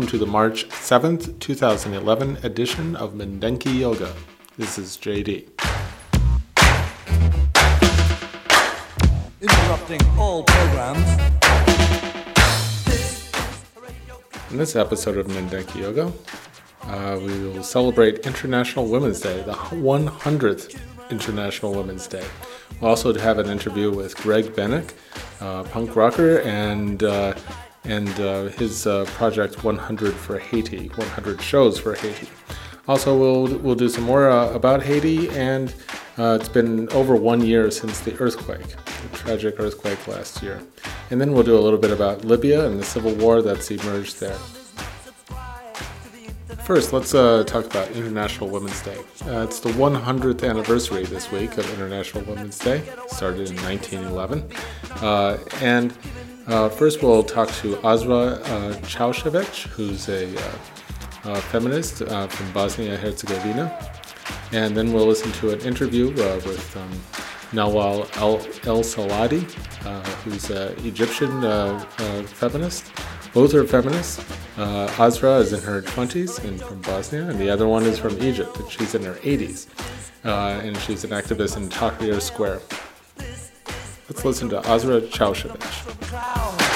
Welcome to the March 7th, 2011 edition of Mindenki Joga. This is JD. interrupting all programs. In this episode of Mindenki Joga, uh, we will celebrate International Women's Day, the 100th International Women's Day. We'll also have an interview with Greg Bennick, uh, punk rocker, and uh, and uh, his uh, project 100 for Haiti, 100 shows for Haiti. Also, we'll we'll do some more uh, about Haiti, and uh, it's been over one year since the earthquake, the tragic earthquake last year. And then we'll do a little bit about Libya and the civil war that's emerged there. First, let's uh, talk about International Women's Day. Uh, it's the 100th anniversary this week of International Women's Day, started in 1911. Uh, and uh, first, we'll talk to Azra uh, Chaushevich, who's a uh, uh, feminist uh, from Bosnia Herzegovina. And then we'll listen to an interview uh, with um, Nawal El, Saadawi, who's an Egyptian feminist. Both are feminists. Azra is in her 20s and from Bosnia, and the other one is from Egypt, and she's in her 80s. Uh, and she's an activist in Tahrir Square. Let's listen to Azra Chaushevich.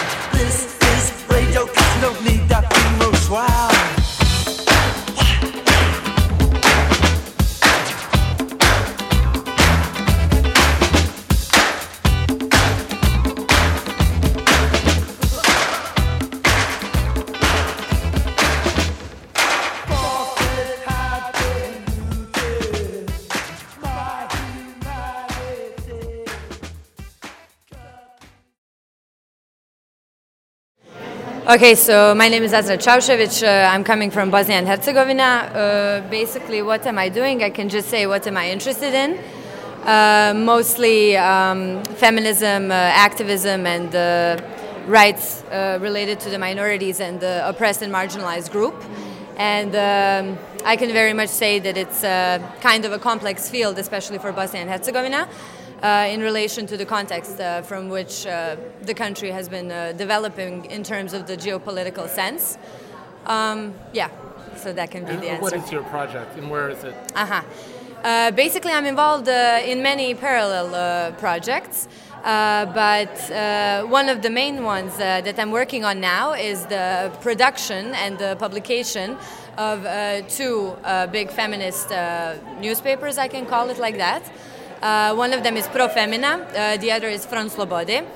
Okay, so my name is Azra Chaushevich. Uh, I'm coming from Bosnia and Herzegovina. Uh, basically, what am I doing? I can just say what am I interested in. Uh, mostly um, feminism, uh, activism, and uh, rights uh, related to the minorities and the oppressed and marginalized group. And um, I can very much say that it's kind of a complex field, especially for Bosnia and Herzegovina uh, in relation to the context uh, from which uh, the country has been uh, developing in terms of the geopolitical sense. Um, yeah, so that can be the answer. What is your project and where is it? Uh-huh. Uh, basically, I'm involved uh, in many parallel uh, projects, uh, but uh, one of the main ones uh, that I'm working on now is the production and the publication of uh, two uh, big feminist uh, newspapers, I can call it like that. Uh, one of them is Pro Femina, uh, the other is Front Slobode.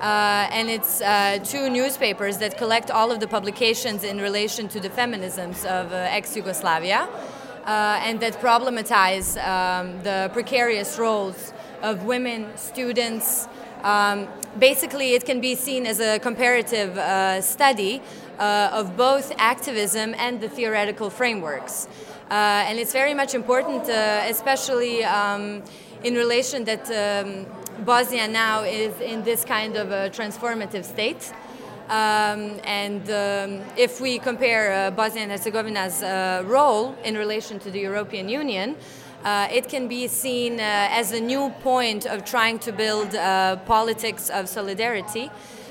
Uh, and it's uh, two newspapers that collect all of the publications in relation to the feminisms of uh, ex Yugoslavia uh, and that problematize um, the precarious roles of women, students. Um, basically, it can be seen as a comparative study of both activism and the theoretical frameworks. And it's very much important, especially um, in relation that um, Bosnia now is in this kind of a transformative state. Um, and um, if we compare uh, Bosnia and Herzegovina's uh, role in relation to the European Union, uh, it can be seen uh, as a new point of trying to build uh, politics of solidarity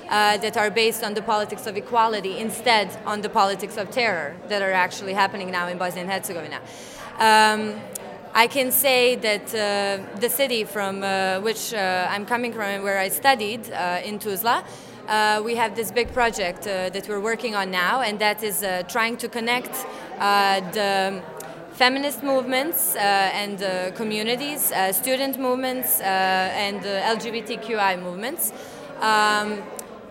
uh, that are based on the politics of equality instead on the politics of terror that are actually happening now in Bosnia and Herzegovina. Um, I can say that uh, the city from uh, which uh, I'm coming from and where I studied uh, in Tuzla, uh, we have this big project uh, that we're working on now, and that is trying to connect the feminist movements and communities, student movements, and LGBTQI movements. Um,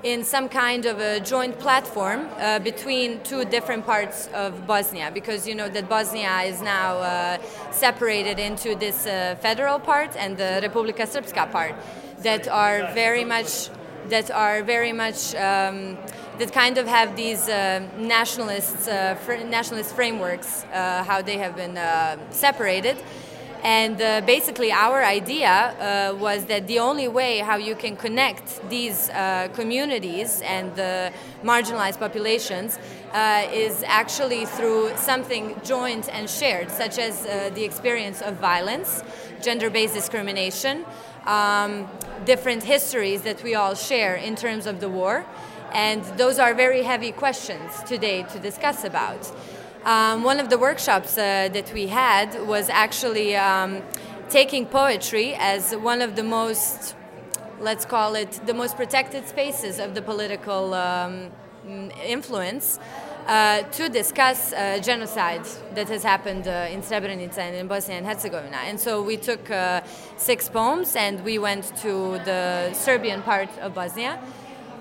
in some kind of a joint platform uh, between two different parts of Bosnia because you know that Bosnia is now uh, separated into this uh, federal part and the Republika Srpska part that are very much that are very much um, that kind of have these uh, nationalist uh, fr- nationalist frameworks uh, how they have been separated and uh, basically, our idea uh, was that the only way how you can connect these uh, communities and the marginalized populations uh, is actually through something joint and shared, such as uh, the experience of violence, gender based discrimination, um, different histories that we all share in terms of the war. And those are very heavy questions today to discuss about. Um, one of the workshops uh, that we had was actually um, taking poetry as one of the most, let's call it, the most protected spaces of the political um, influence. Uh, to discuss uh, genocide that has happened uh, in Srebrenica and in Bosnia and Herzegovina. And so we took uh, six poems and we went to the Serbian part of Bosnia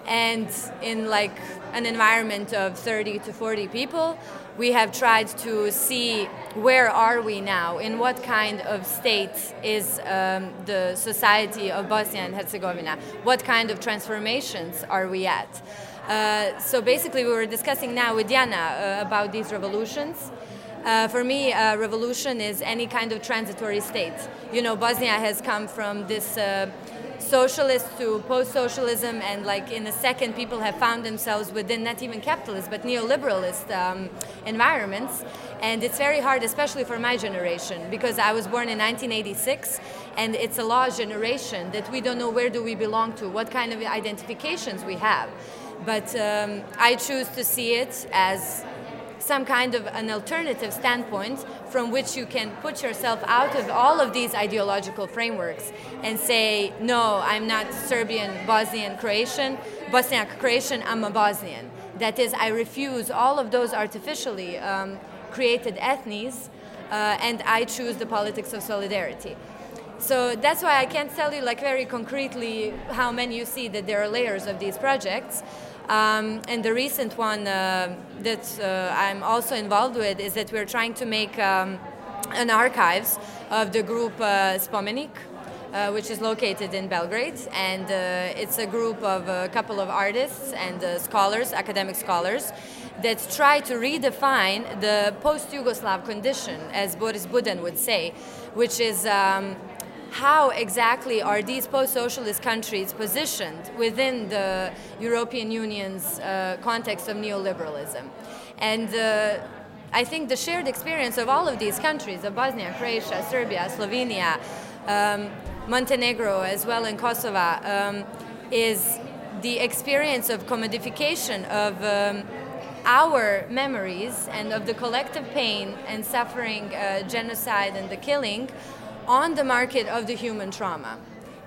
and in like an environment of 30 to 40 people we have tried to see where are we now in what kind of state is um, the society of bosnia and herzegovina what kind of transformations are we at uh, so basically we were discussing now with diana uh, about these revolutions uh, for me, a revolution is any kind of transitory state. You know, Bosnia has come from this uh, socialist to post-socialism and like in a second people have found themselves within not even capitalist but neoliberalist um, environments. And it's very hard especially for my generation because i was born in 1986 and it's a lost generation that we don't know where do we belong to what kind of identifications we have. But um, i choose to see it as some kind of an alternative standpoint from which you can put yourself out of all of these ideological frameworks and say, no, I'm not Serbian, Bosnian, Croatian, Bosniak, Croatian, I'm a Bosnian. That is, I refuse all of those artificially um, created ethnies uh, and I choose the politics of solidarity. So that's why I can't tell you like very concretely how many you see that there are layers of these projects. Um, and the recent one uh, that uh, I'm also involved with is that we're trying to make um, an archives of the group uh, Spomenik, uh, which is located in Belgrade, and uh, it's a group of a couple of artists and uh, scholars, academic scholars, that try to redefine the post-Yugoslav condition, as Boris Buden would say, which is um, how exactly are these post-socialist countries positioned within the European Union's uh, context of neoliberalism? And uh, I think the shared experience of all of these countries, of Bosnia, Croatia, Serbia, Slovenia, um, Montenegro, as well in Kosovo, um, is the experience of commodification of um, our memories and of the collective pain and suffering, uh, genocide, and the killing on the market of the human trauma.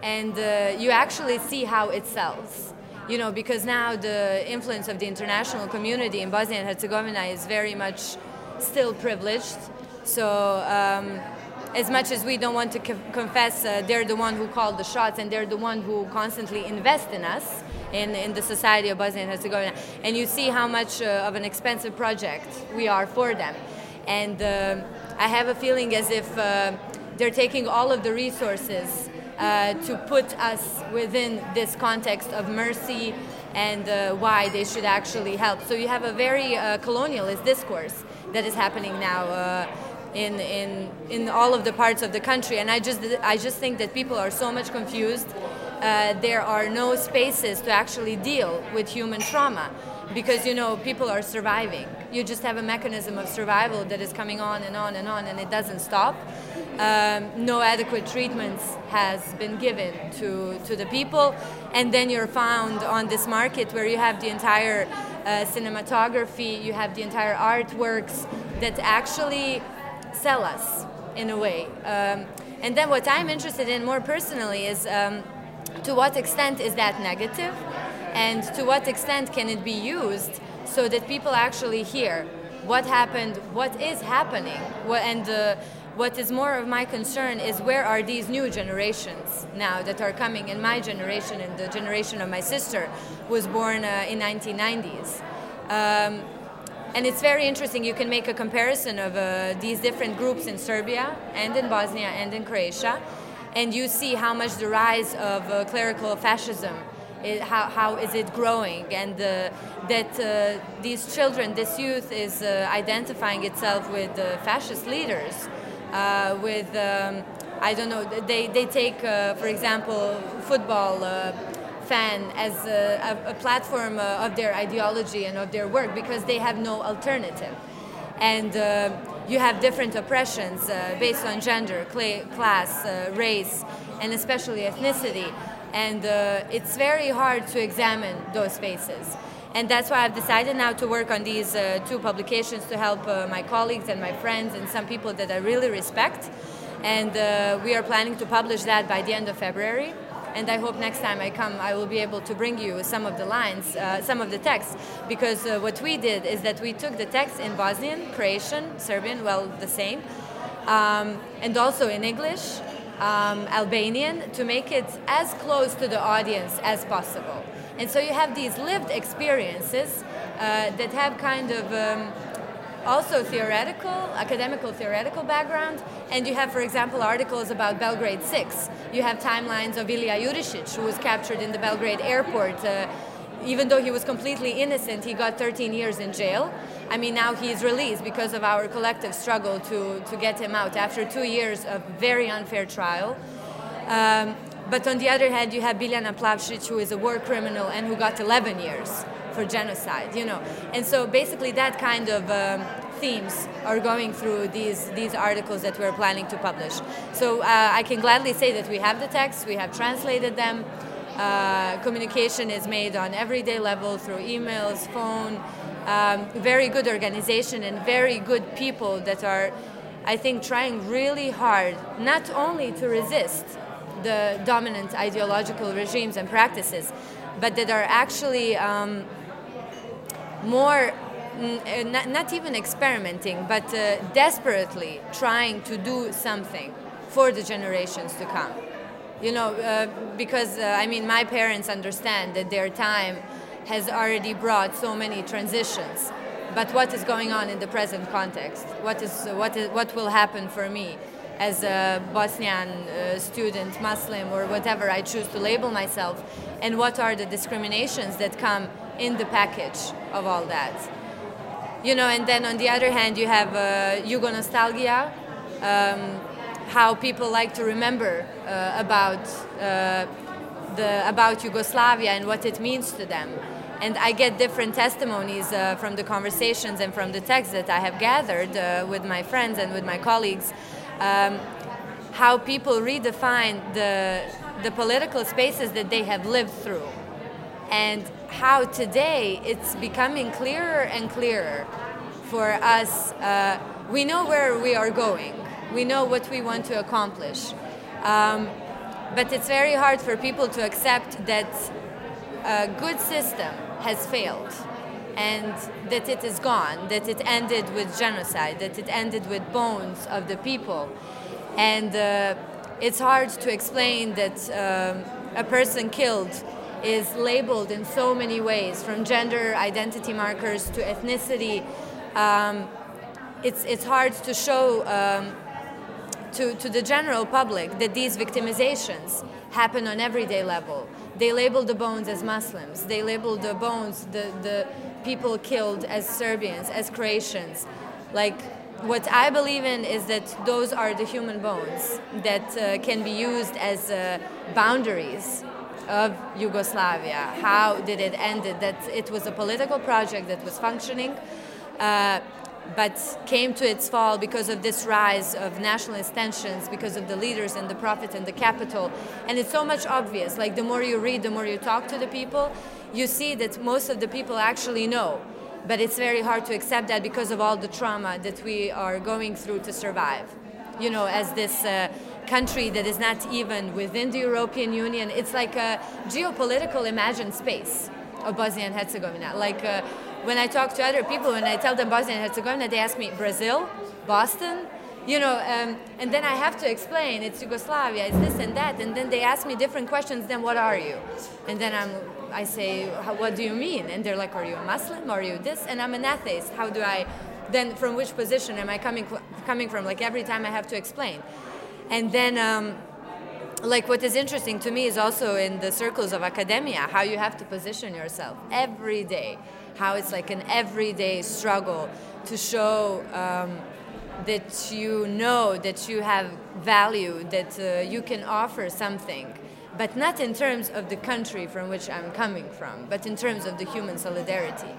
And uh, you actually see how it sells. You know, because now the influence of the international community in Bosnia and Herzegovina is very much still privileged. So, um, as much as we don't want to co- confess, uh, they're the one who called the shots and they're the one who constantly invest in us, in, in the society of Bosnia and Herzegovina. And you see how much uh, of an expensive project we are for them. And uh, I have a feeling as if uh, they're taking all of the resources uh, to put us within this context of mercy and uh, why they should actually help. So you have a very uh, colonialist discourse that is happening now uh, in, in, in all of the parts of the country. And I just, I just think that people are so much confused. Uh, there are no spaces to actually deal with human trauma because you know people are surviving you just have a mechanism of survival that is coming on and on and on and it doesn't stop um, no adequate treatments has been given to, to the people. And then you're found on this market where you have the entire uh, cinematography you have the entire artworks that actually sell us in a way. Um, and then what i'm interested in more personally is um, to what extent is that negative? And to what extent can it be used so that people actually hear what happened, what is happening, what, and what is more of my concern is where are these new generations now that are coming in my generation and the generation of my sister was born uh, in 1990s um, and it's very interesting you can make a comparison of uh, these different groups in serbia and in bosnia and in croatia and you see how much the rise of uh, clerical fascism is, how, how is it growing and uh, that these children this youth is uh, identifying itself with uh, fascist leaders uh, with um, I don't know they, they take uh, for example football uh, fan as a, a, platform uh, of their ideology and of their work because they have no alternative. And uh, you have different oppressions based on gender cla- class race and especially ethnicity. And it's very hard to examine those faces and that's why I've decided now to work on these uh, two publications to help uh, my colleagues and my friends and some people that I really respect. And uh, we are planning to publish that by the end of February. And I hope next time I come, I will be able to bring you some of the lines, uh, some of the text, because uh, what we did is that we took the text in Bosnian, Croatian, Serbian, well, the same, um, and also in English, um, Albanian, to make it as close to the audience as possible. And so you have these lived experiences uh, that have kind of um, also theoretical, academical theoretical background. And you have, for example, articles about Belgrade 6. You have timelines of Ilya Jurisic, who was captured in the Belgrade airport. Uh, even though he was completely innocent, he got 13 years in jail. I mean, now he's released because of our collective struggle to, to get him out after two years of very unfair trial. Um, but on the other hand, you have Biljana Plavšić, who is a war criminal and who got 11 years for genocide, you know. And so basically that kind of um, themes are going through these, these articles that we're planning to publish. So uh, I can gladly say that we have the text, we have translated them. Uh, communication is made on everyday level through emails, phone, um, very good organization and very good people that are, I think, trying really hard not only to resist the dominant ideological regimes and practices, but that are actually um, more not, not even experimenting, but uh, desperately trying to do something for the generations to come. You know, uh, because uh, I mean, my parents understand that their time has already brought so many transitions. But what is going on in the present context? What is what is what will happen for me? As a Bosnian uh, student, Muslim, or whatever I choose to label myself, and what are the discriminations that come in the package of all that. You know, and then on the other hand, you have uh, Yugo nostalgia, um, how people like to remember uh, about uh, the about Yugoslavia and what it means to them. And I get different testimonies uh, from the conversations and from the texts that I have gathered uh, with my friends and with my colleagues um, how people redefine the, the political spaces that they have lived through. And how today it's becoming clearer and clearer for us. Uh, we know where we are going, we know what we want to accomplish. Um, but it's very hard for people to accept that a good system has failed and that it is gone, that it ended with genocide, that it ended with bones of the people. And uh, it's hard to explain that um, a person killed is labeled in so many ways, from gender identity markers to ethnicity. Um, it's, it's hard to show um, to, to the general public that these victimizations happen on everyday level. They label the bones as Muslims. They label the bones, the, the people killed as Serbians, as Croatians. Like, what I believe in is that those are the human bones that uh, can be used as uh, boundaries of Yugoslavia. How did it end? That it was a political project that was functioning. Uh, but came to its fall because of this rise of nationalist tensions, because of the leaders and the profit and the capital. And it's so much obvious. Like the more you read, the more you talk to the people, you see that most of the people actually know. But it's very hard to accept that because of all the trauma that we are going through to survive. You know, as this uh, country that is not even within the European Union, it's like a geopolitical imagined space of Bosnia and Herzegovina. Like uh, when I talk to other people, when I tell them Bosnia and Herzegovina, they ask me Brazil, Boston, you know, um, and then I have to explain it's Yugoslavia, it's this and that, and then they ask me different questions. Then what are you? And then I'm, I say, what do you mean? And they're like, are you a Muslim? Are you this? And I'm an atheist. How do I? Then from which position am I coming coming from? Like every time I have to explain, and then. Um, like what is interesting to me is also in the circles of academia how you have to position yourself every day how it's like an everyday struggle to show um, that you know that you have value that uh, you can offer something but not in terms of the country from which i'm coming from but in terms of the human solidarity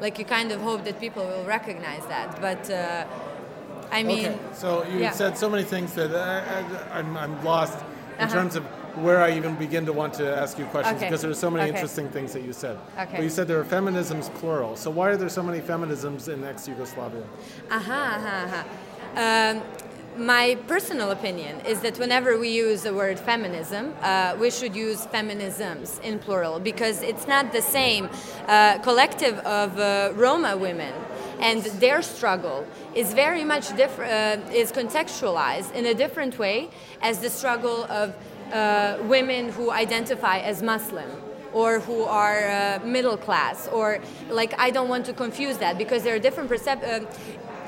like you kind of hope that people will recognize that but uh, i mean okay, so you yeah. said so many things that I, I, I'm, I'm lost in Uh-huh. terms of where I even begin to want to ask you questions Okay. because there are so many Okay. interesting things that you said. Okay. But you said there are feminisms plural. So why are there so many feminisms in ex-Yugoslavia? Aha, aha, aha. Um, my personal opinion is that whenever we use the word feminism, uh, we should use feminisms in plural because it's not the same uh, collective of uh, Roma women and their struggle is very much different, uh, is contextualized in a different way as the struggle of uh, women who identify as Muslim or who are uh, middle class or like i don't want to confuse that because there are different percep- uh,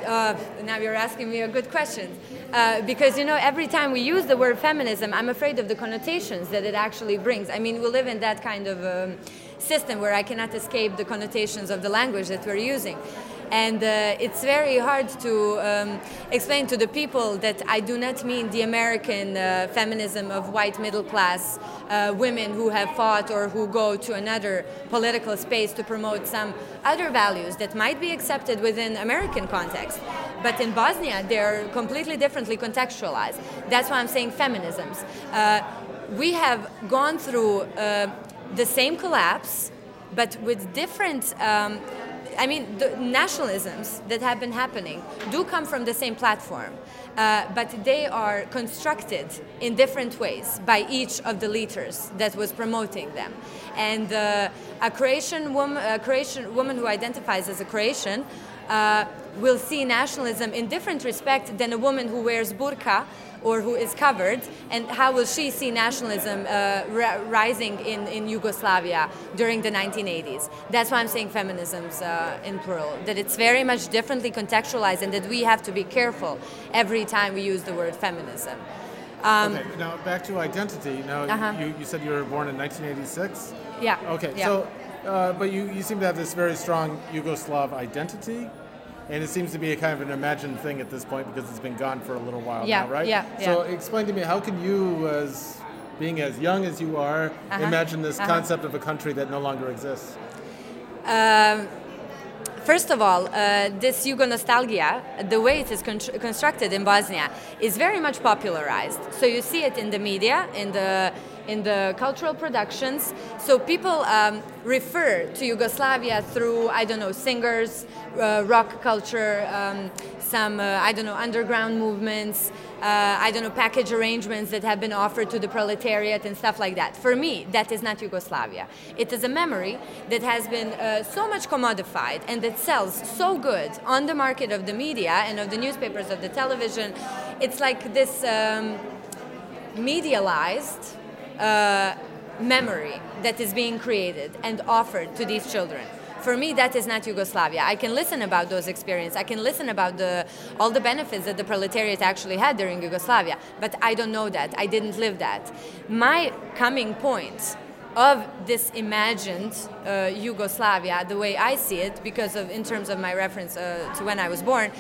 uh, now you're asking me a good question. Uh, because you know every time we use the word feminism i'm afraid of the connotations that it actually brings. I mean we live in that kind of um, system where i cannot escape the connotations of the language that we're using and uh, it's very hard to um, explain to the people that I do not mean the American uh, feminism of white middle class uh, women who have fought or who go to another political space to promote some other values that might be accepted within American context. But in Bosnia, they're completely differently contextualized. That's why I'm saying feminisms. Uh, we have gone through uh, the same collapse, but with different. Um, I mean, the nationalisms that have been happening do come from the same platform, uh, but they are constructed in different ways by each of the leaders that was promoting them. And uh, a Croatian woman, a Croatian woman who identifies as a Croatian, uh, will see nationalism in different respect than a woman who wears burqa or who is covered, and how will she see nationalism uh, rising in, in Yugoslavia during the 1980s? That's why I'm saying feminisms uh, in plural, that it's very much differently contextualized, and that we have to be careful every time we use the word feminism. Um, okay, now back to identity. Now, Uh-huh. you, you said you were born in 1986? Yeah. Okay, yeah. so, uh, but you, you seem to have this very strong Yugoslav identity, and it seems to be a kind of an imagined thing at this point because it's been gone for a little while Yeah, now, right? yeah, So yeah. explain to me, how can you, as being as young as you are, Uh-huh, imagine this uh-huh. concept of a country that no longer exists? Um, First of all, uh, this Yugo nostalgia, the way it is con- constructed in Bosnia, is very much popularized. So you see it in the media, in the in the cultural productions. So people um, refer to Yugoslavia through I don't know singers, rock culture, um, some uh, I don't know underground movements. Uh, I don't know package arrangements that have been offered to the proletariat and stuff like that. For me, that is not Yugoslavia. It is a memory that has been uh, so much commodified and that sells so good on the market of the media and of the newspapers, of the television. It's like this um, medialized uh, memory that is being created and offered to these children. For me, that is not Yugoslavia. I can listen about those experiences. I can listen about the, all the benefits that the proletariat actually had during Yugoslavia, but I don't know that. I didn't live that. My coming point of this imagined uh, Yugoslavia, the way I see it, because of in terms of my reference uh, to when I was born,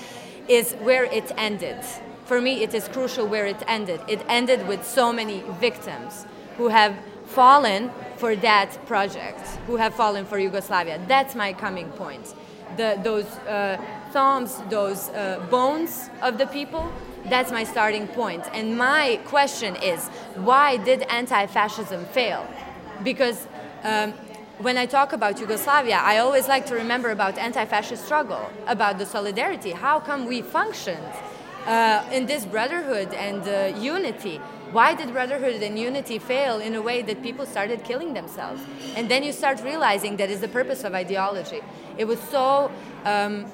is where it ended. For me, it is crucial where it ended. It ended with so many victims who have fallen for that project, who have fallen for Yugoslavia. That's my coming point. The, those uh, thumbs, those uh, bones of the people, that's my starting point. And my question is why did anti fascism fail? Because um, when I talk about Yugoslavia, I always like to remember about anti-fascist struggle, about the solidarity. How come we functioned uh, in this brotherhood and uh, unity? Why did brotherhood and unity fail in a way that people started killing themselves? And then you start realizing that is the purpose of ideology. It was so. Um,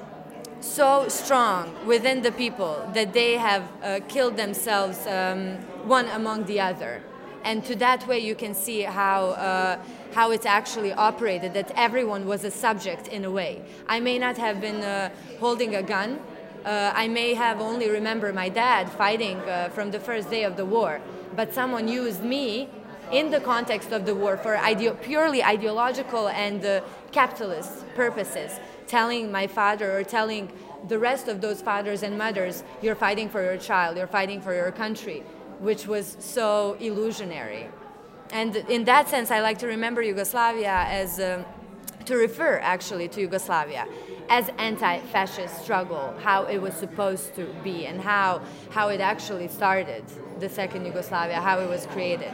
so strong within the people that they have uh, killed themselves um, one among the other. And to that way, you can see how, uh, how it's actually operated, that everyone was a subject in a way. I may not have been uh, holding a gun, uh, I may have only remember my dad fighting uh, from the first day of the war, but someone used me in the context of the war for purely ideological and uh, capitalist purposes, telling my father or telling the rest of those fathers and mothers, you're fighting for your child, you're fighting for your country, which was so illusionary. And in that sense, I like to remember Yugoslavia as, um, to refer actually to Yugoslavia as anti-fascist struggle, how it was supposed to be, and how how it actually started, the second Yugoslavia, how it was created.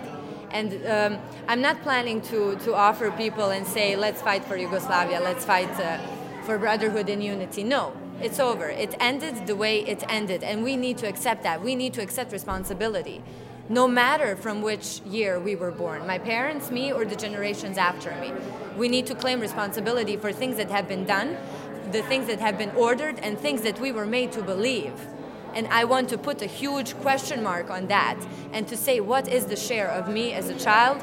And um, I'm not planning to to offer people and say, let's fight for Yugoslavia, let's fight uh, for brotherhood and unity. No, it's over. It ended the way it ended, and we need to accept that. We need to accept responsibility no matter from which year we were born my parents, me, or the generations after me. We need to claim responsibility for things that have been done, the things that have been ordered, and things that we were made to believe. And I want to put a huge question mark on that and to say what is the share of me as a child,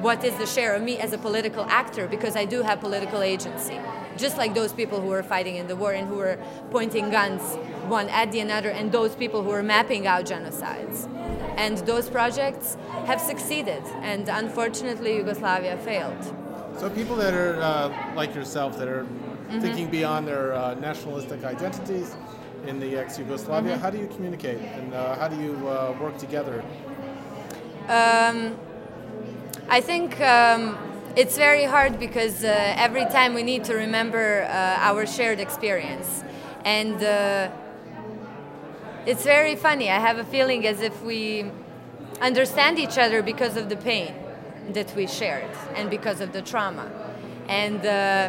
what is the share of me as a political actor, because I do have political agency. Just like those people who were fighting in the war and who were pointing guns one at the another, and those people who were mapping out genocides. And those projects have succeeded, and unfortunately, Yugoslavia failed. So people that are uh, like yourself that are thinking beyond their uh, nationalistic identities in the ex-Yugoslavia, how do you communicate and uh, how do you uh, work together? I think um, it's very hard because uh, every time we need to remember uh, our shared experience. And uh, it's very funny. I have a feeling as if we understand each other because of the pain that we shared and because of the trauma. And uh,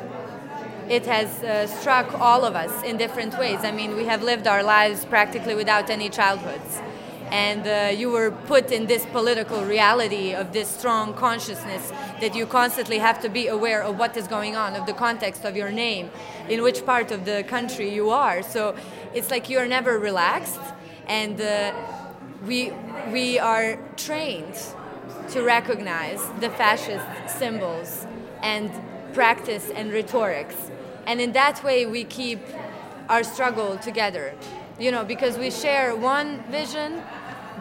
it has uh, struck all of us in different ways. I mean, we have lived our lives practically without any childhoods. And uh, you were put in this political reality of this strong consciousness that you constantly have to be aware of what is going on, of the context of your name, in which part of the country you are. So it's like you're never relaxed, and uh, we, we are trained to recognize the fascist symbols and practice and rhetorics. And in that way, we keep our struggle together. You know, because we share one vision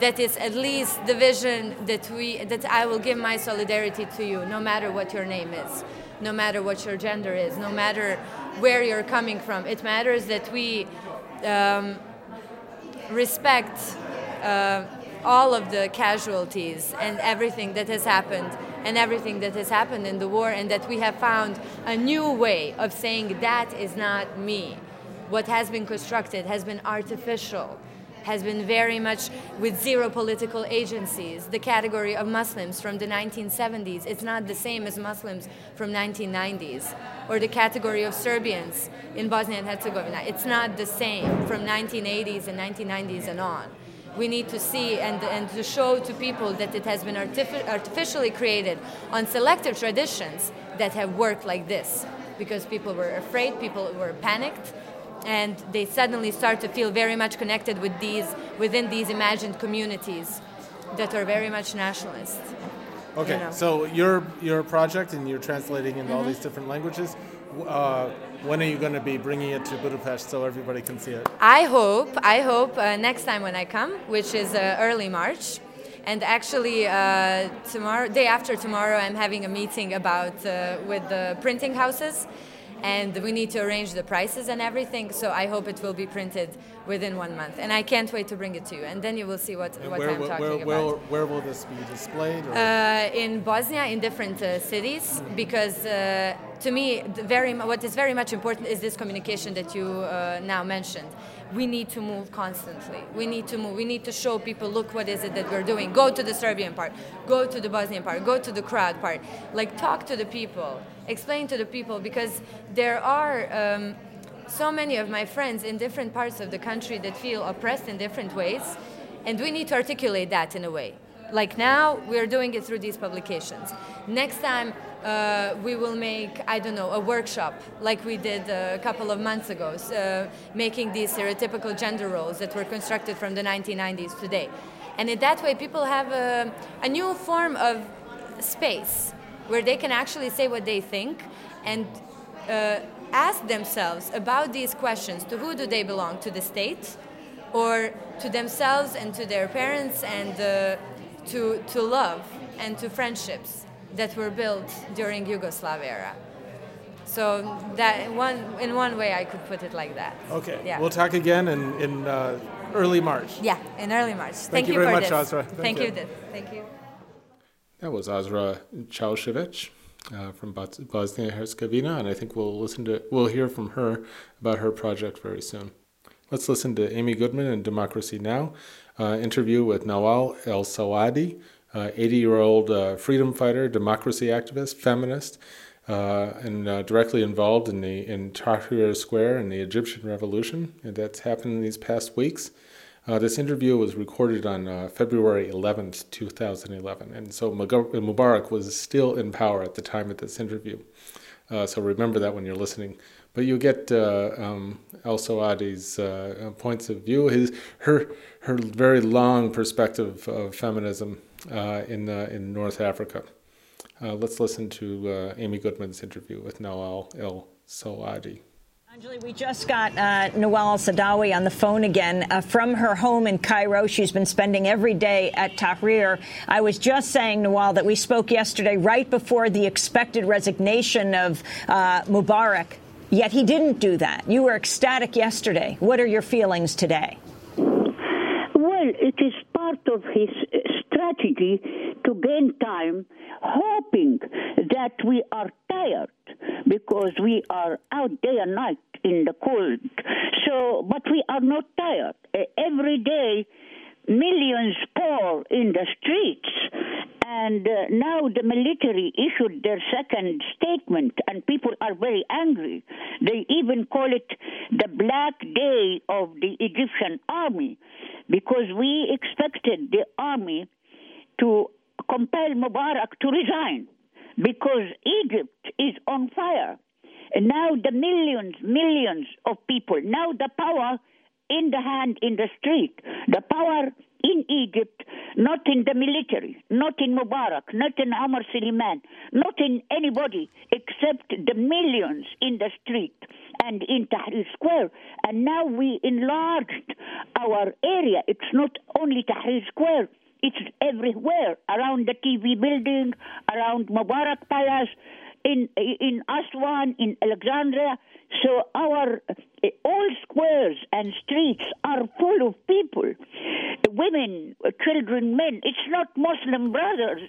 that is at least the vision that we that I will give my solidarity to you, no matter what your name is, no matter what your gender is, no matter where you're coming from. It matters that we um, respect uh, all of the casualties and everything that has happened and everything that has happened in the war and that we have found a new way of saying that is not me. What has been constructed has been artificial has been very much with zero political agencies. The category of muslims from the 1970s it's not the same as muslims from 1990s or the category of serbians in bosnia and herzegovina. It's not the same from 1980s and 1990s and on we need to see and, and to show to people that it has been artifi- artificially created on selective traditions that have worked like this because people were afraid, people were panicked, and they suddenly start to feel very much connected with these within these imagined communities that are very much nationalist. Okay, You know. so your your project and you're translating into all these different languages. Uh, when are you going to be bringing it to Budapest so everybody can see it? I hope, I hope uh, next time when I come, which is uh, early March, and actually uh, tomorrow, day after tomorrow, I'm having a meeting about uh, with the printing houses, and we need to arrange the prices and everything. So I hope it will be printed within one month, and I can't wait to bring it to you, and then you will see what, what where, I'm talking where, about. where, where will this be displayed? Or? Uh, in Bosnia, in different uh, cities, because uh, to me, the very what is very much important is this communication that you uh, now mentioned. We need to move constantly. We need to move. We need to show people, look, what is it that we're doing? Go to the Serbian part, go to the Bosnian part, go to the Croat part. Like talk to the people, explain to the people, because there are. Um, so many of my friends in different parts of the country that feel oppressed in different ways, and we need to articulate that in a way. like now, we're doing it through these publications. Next time, uh, we will make, I don't know, a workshop like we did a couple of months ago, uh, making these stereotypical gender roles that were constructed from the 1990s today. And in that way, people have a, a new form of space where they can actually say what they think and uh, ask themselves about these questions to who do they belong to the state or to themselves and to their parents and uh, to, to love and to friendships that were built during Yugoslav era. So that one, in one way, I could put it like that. Okay. Yeah. We'll talk again in, in uh, early March. Yeah, in early March. Thank, you you very for much, this. Azra. Thank Thank, you. you. Thank you. That was Azra Chaushevich uh, from Bosnia Herzegovina, and I think we'll listen to we'll hear from her about her project very soon. Let's listen to Amy Goodman in Democracy Now! Uh, interview with Nawal El Saadawi, 80 year old uh, freedom fighter, democracy activist, feminist, uh, and uh, directly involved in the in Tahrir Square in the Egyptian Revolution. And that's happened in these past weeks. Uh, this interview was recorded on uh, February 11th, 2011, and so Mubarak was still in power at the time of this interview. Uh, so remember that when you're listening. But you get uh, um, El Saadawi's uh, points of view, his her her very long perspective of feminism uh, in uh, in North Africa. Uh, let's listen to uh, Amy Goodman's interview with Nawal El Saadawi. Anjali, we just got uh, Nawal Saadawi on the phone again uh, from her home in Cairo. She's been spending every day at Tahrir. I was just saying, Nawal, that we spoke yesterday right before the expected resignation of uh, Mubarak, yet he didn't do that. You were ecstatic yesterday. What are your feelings today? Well, it is part of his uh, strategy to gain time, hoping that we are tired because we are out day and night in the cold. So, but we are not tired. Every day, millions poor in the streets. And uh, now the military issued their second statement, and people are very angry. They even call it the Black Day of the Egyptian army, because we expected the army to compel Mubarak to resign, because Egypt is on fire. And now the millions, millions of people, now the power in the hand in the street, the power in Egypt, not in the military, not in Mubarak, not in Omar Suleiman, not in anybody except the millions in the street and in Tahrir Square. And now we enlarged our area. It's not only Tahrir Square. It's everywhere around the TV building, around Mubarak Palace, in in Aswan, in Alexandria. So our uh, all squares and streets are full of people, women, children, men. It's not Muslim brothers.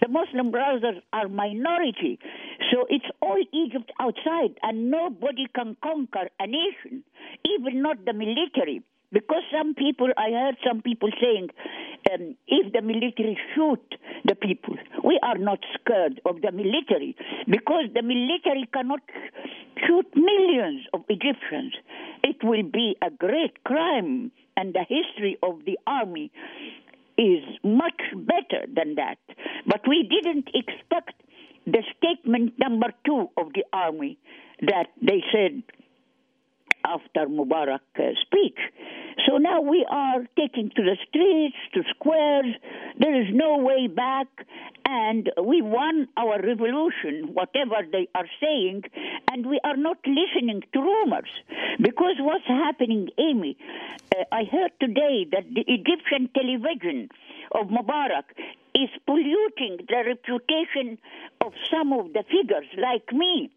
The Muslim brothers are minority. So it's all Egypt outside, and nobody can conquer a nation, even not the military. Because some people, I heard some people saying, um, if the military shoot the people, we are not scared of the military because the military cannot shoot millions of Egyptians. It will be a great crime, and the history of the army is much better than that. But we didn't expect the statement number two of the army that they said after Mubarak uh, speech. So now we are taking to the streets, to squares. There is no way back, and we won our revolution, whatever they are saying, and we are not listening to rumors. Because what's happening, Amy? Uh, I heard today that the Egyptian television of Mubarak is polluting the reputation of some of the figures like me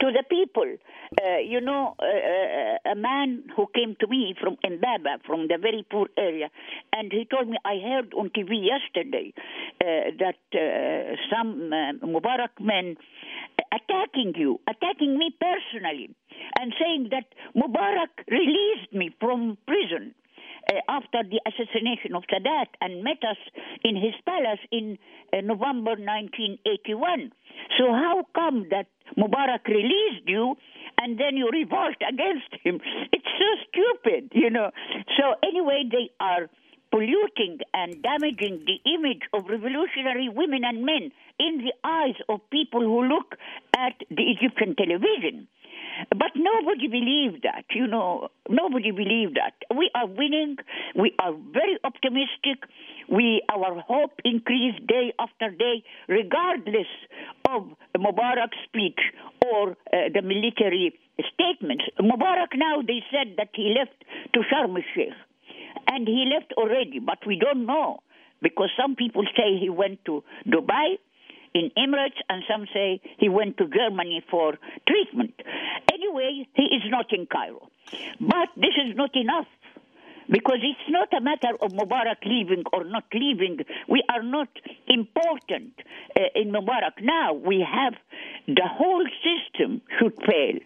to the people. Uh, you know, uh, uh, a man who came to me from Imbaba, from the very poor area, and he told me, I heard on TV yesterday uh, that uh, some uh, Mubarak men attacking you, attacking me personally, and saying that Mubarak released me from prison. Uh, after the assassination of Sadat and met us in his palace in uh, November 1981. So how come that Mubarak released you and then you revolt against him? It's so stupid, you know. So anyway, they are polluting and damaging the image of revolutionary women and men in the eyes of people who look at the Egyptian television. But nobody believed that, you know, nobody believed that. We are winning. We are very optimistic. We, our hope increased day after day, regardless of Mubarak's speech or uh, the military statements. Mubarak now, they said that he left to Sharm el-Sheikh. And he left already, but we don't know because some people say he went to Dubai in Emirates, and some say he went to Germany for treatment. Anyway, he is not in Cairo. But this is not enough. Because it's not a matter of Mubarak leaving or not leaving. We are not important uh, in Mubarak now. We have the whole system should fail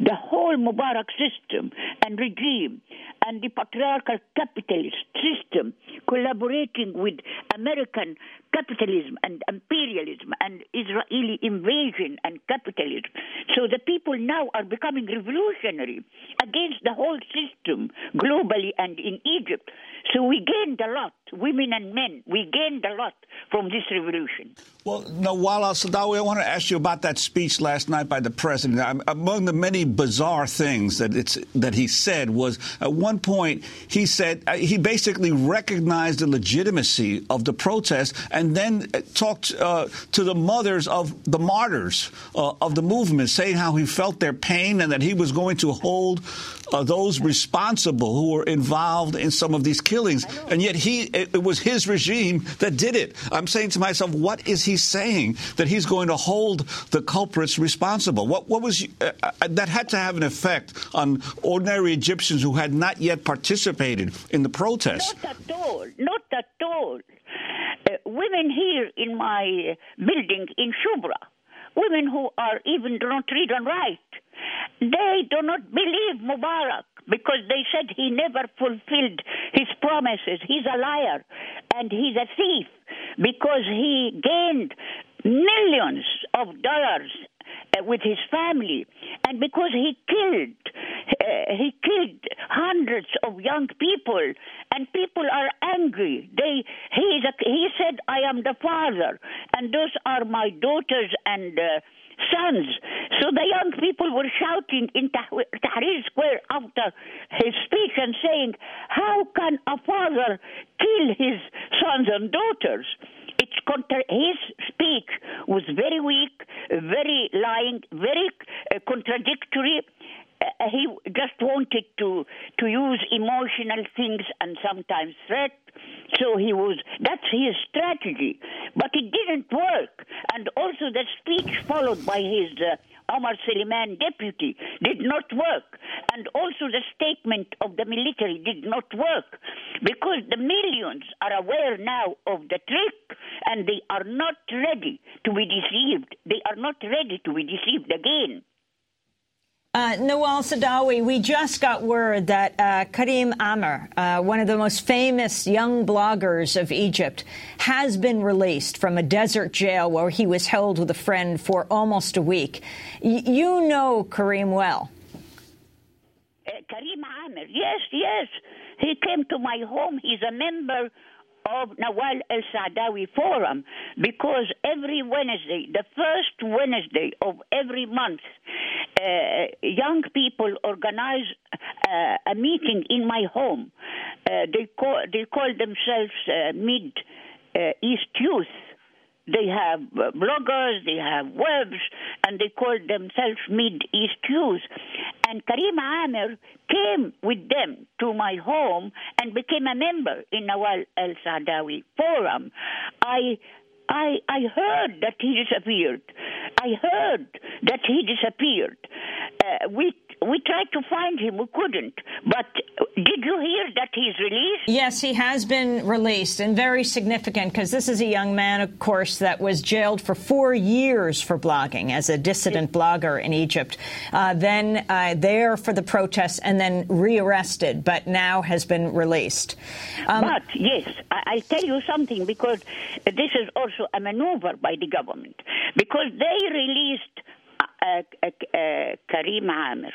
the whole Mubarak system and regime and the patriarchal capitalist system collaborating with American capitalism and imperialism and Israeli invasion and capitalism. So the people now are becoming revolutionary against the whole system globally and in Egypt. So we gained a lot, women and men, we gained a lot from this revolution. Well, Nawal al Saadawi, I want to ask you about that speech last night by the president. Among the many bizarre things that it's that he said was at one point he said uh, he basically recognized the legitimacy of the protest and then uh, talked uh, to the mothers of the martyrs uh, of the movement, saying how he felt their pain and that he was going to hold uh, those responsible who were involved in some of these killings. And yet he it, it was his regime that did it. I'm saying to myself, what is he saying that he's going to hold the culprits responsible? What, what was uh, uh, that had to have an effect on ordinary Egyptians who had not yet participated in the protests? Not at all. Not at all. Uh, women here in my building in Shubra, women who are even do not read and write, they do not believe Mubarak because they said he never fulfilled his promises. He's a liar and he's a thief because he gained millions of dollars with his family and because he killed uh, he killed hundreds of young people and people are angry they he a, he said i am the father and those are my daughters and uh, sons. So the young people were shouting in Tahrir Square after his speech and saying, How can a father kill his sons and daughters? It's contra- his speech was very weak, very lying, very uh, contradictory. Uh, he just wanted to to use emotional things and sometimes threat so he was, that's his strategy. But it didn't work. And also the speech followed by his uh, Omar Suleiman deputy did not work. And also the statement of the military did not work because the millions are aware now of the trick and they are not ready to be deceived. They are not ready to be deceived again. Uh, Nawal Saadawi, we just got word that uh, Karim Amr, uh, one of the most famous young bloggers of Egypt, has been released from a desert jail where he was held with a friend for almost a week. Y you know Karim well. Uh, Karim Amr, yes, yes. He came to my home. He's a member of Nawal El Saadawi Forum because every Wednesday, the first Wednesday of every month, uh, young people organize uh, a meeting in my home. Uh, they call they call themselves uh, Mid uh, East Youth. They have uh, bloggers, they have webs, and they call themselves Mid East Youth. And Karim Amr came with them to my home and became a member in Nawal El Saadawi Forum. I I I heard that he disappeared. I heard that he disappeared. Uh, we we tried to find him, we couldn't. But did you hear that he's released? Yes, he has been released, and very significant because this is a young man, of course, that was jailed for four years for blogging as a dissident blogger in Egypt. Uh, then uh, there for the protests, and then rearrested, but now has been released. Um, but yes, I- will tell you something because this is also a maneuver by the government because they released uh, uh, Karim Amr.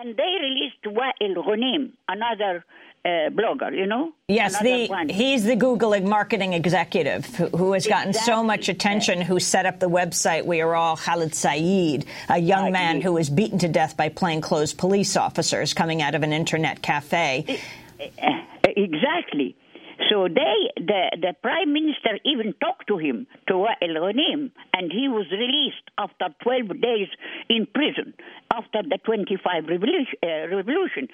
And they released Wael Ghonim, another uh, blogger, you know? Yes, Another the, one. he's the Google marketing executive who, who has gotten so much attention, who set up the website We Are All Khalid Saeed, a young man who was beaten to death by plainclothes police officers coming out of an internet cafe. Uh, exactly. So they, the, the prime minister even talked to him, to Wa'il Ghonim, and he was released after 12 days in prison after the 25 revolution. Uh, revolution.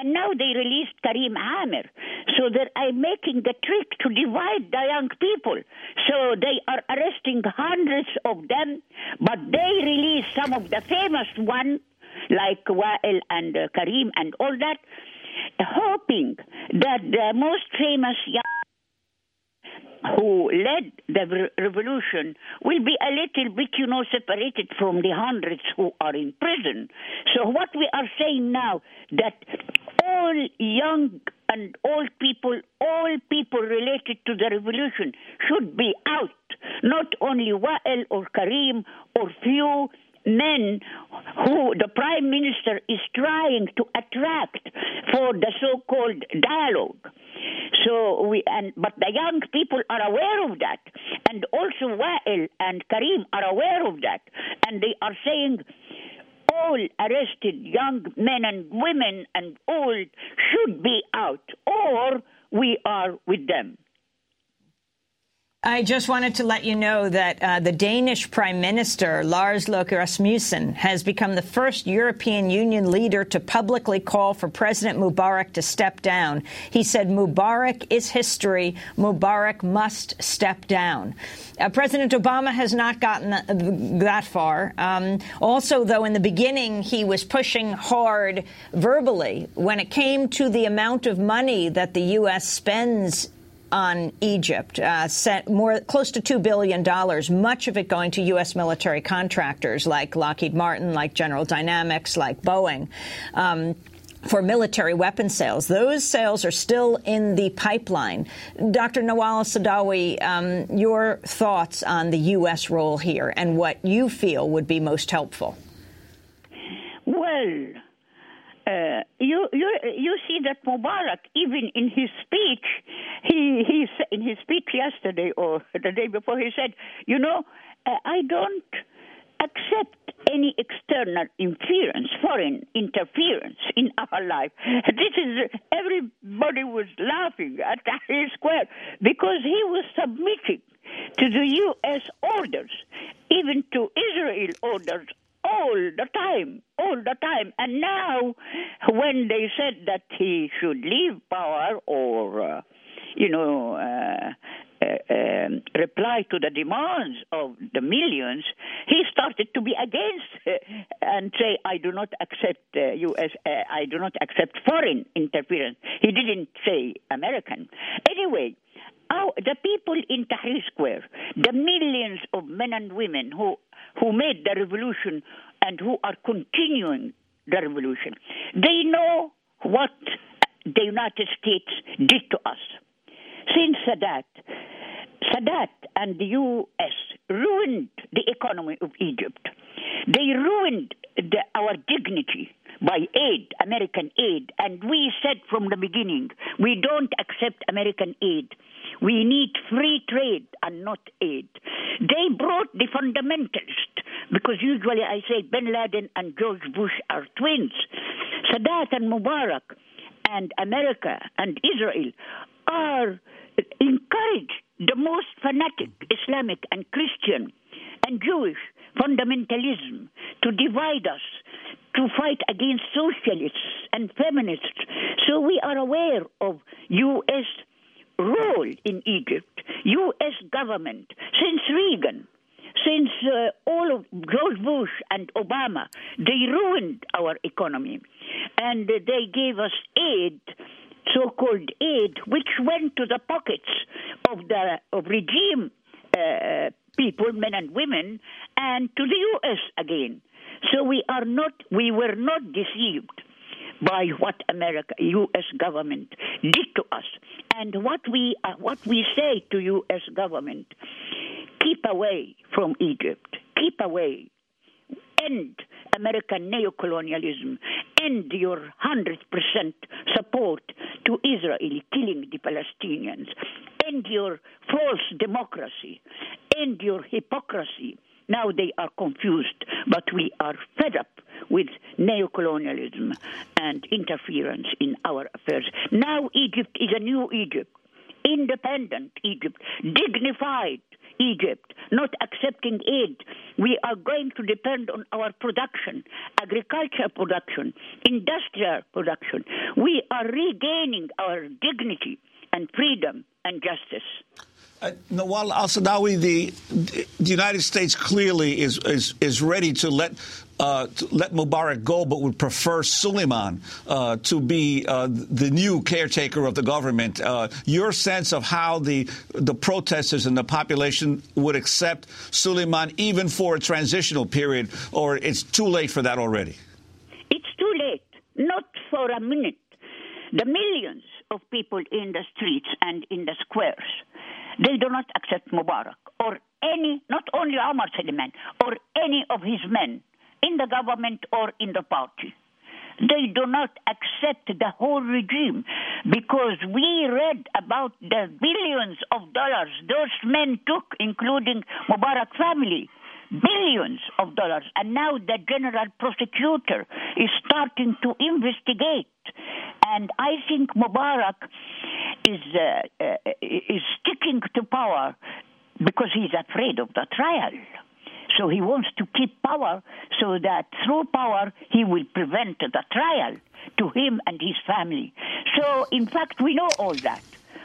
And now they released Karim Amir. So they are making the trick to divide the young people. So they are arresting hundreds of them, but they release some of the famous ones like Wa'il and uh, Karim and all that, hoping that the most famous young who led the revolution will be a little bit, you know, separated from the hundreds who are in prison. So what we are saying now that all young and old people, all people related to the revolution should be out. Not only Wa'il or Karim or few men who the prime minister is trying to attract for the so-called dialogue. So we and but the young people are aware of that, and also Wa'il and Karim are aware of that, and they are saying all arrested young men and women and old should be out, or we are with them. I just wanted to let you know that uh, the Danish Prime Minister, Lars Løkke Rasmussen, has become the first European Union leader to publicly call for President Mubarak to step down. He said, Mubarak is history. Mubarak must step down. Uh, President Obama has not gotten that, far. Um, also, though, in the beginning, he was pushing hard verbally when it came to the amount of money that the U.S. spends on Egypt, uh, sent more close to two billion dollars. Much of it going to U.S. military contractors like Lockheed Martin, like General Dynamics, like Boeing. Um, for military weapon sales. Those sales are still in the pipeline. Dr. Nawal Saadawi, um, your thoughts on the U.S. role here and what you feel would be most helpful? Well, uh, you you you see that Mubarak, even in his speech, he he in his speech yesterday or the day before, he said, you know, uh, I don't accept any external interference, foreign interference in our life. This is everybody was laughing at Tahrir Square because he was submitting to the U.S. orders, even to Israel orders all the time, all the time. And now, when they said that he should leave power or, uh, you know, uh, uh, um, reply to the demands of the millions, he started to be against uh, and say, "I do not accept uh, U.S. Uh, I do not accept foreign interference." He didn't say American. Anyway. The people in Tahrir Square, the millions of men and women who who made the revolution and who are continuing the revolution, they know what the United States did to us. Since Sadat, Sadat and the U.S. ruined the economy of Egypt. They ruined the, our dignity by aid, American aid. And we said from the beginning, we don't accept American aid. We need free trade and not aid. They brought the fundamentalists, because usually I say bin Laden and George Bush are twins. Sadat and Mubarak and America and Israel are encouraged the most fanatic Islamic and Christian and Jewish fundamentalism to divide us, to fight against socialists and feminists. So we are aware of U.S. role in Egypt, U.S. government since Reagan. Since uh, all of George Bush and Obama, they ruined our economy, and they gave us aid, so-called aid, which went to the pockets of the of regime uh, people, men and women, and to the U.S. again. So we are not, we were not deceived by what America, U.S. government did to us, and what we uh, what we say to U.S. government: keep away from Egypt, keep away, end American neocolonialism, end your hundred percent support to Israel killing the Palestinians. End your false democracy. End your hypocrisy. Now they are confused, but we are fed up with neocolonialism and interference in our affairs. Now Egypt is a new Egypt, independent Egypt, dignified Egypt, not accepting aid. We are going to depend on our production, agriculture production, industrial production. We are regaining our dignity and freedom and justice. Uh, Nawal Al Saadawi, the, the United States clearly is is, is ready to let uh, let Mubarak go, but would prefer Suleiman uh, to be uh, the new caretaker of the government. Uh, your sense of how the the protesters and the population would accept Suleiman, even for a transitional period, or it's too late for that already? It's too late, not for a minute. The millions of people in the streets and in the squares they do not accept Mubarak or any, not only Omar Suleiman, or any of his men in the government or in the party. They do not accept the whole regime because we read about the billions of dollars those men took, including Mubarak family billions of dollars. And now the general prosecutor is starting to investigate. And I think Mubarak is uh, uh, is sticking to power because he's afraid of the trial. So he wants to keep power so that through power he will prevent the trial to him and his family. So in fact we know all that.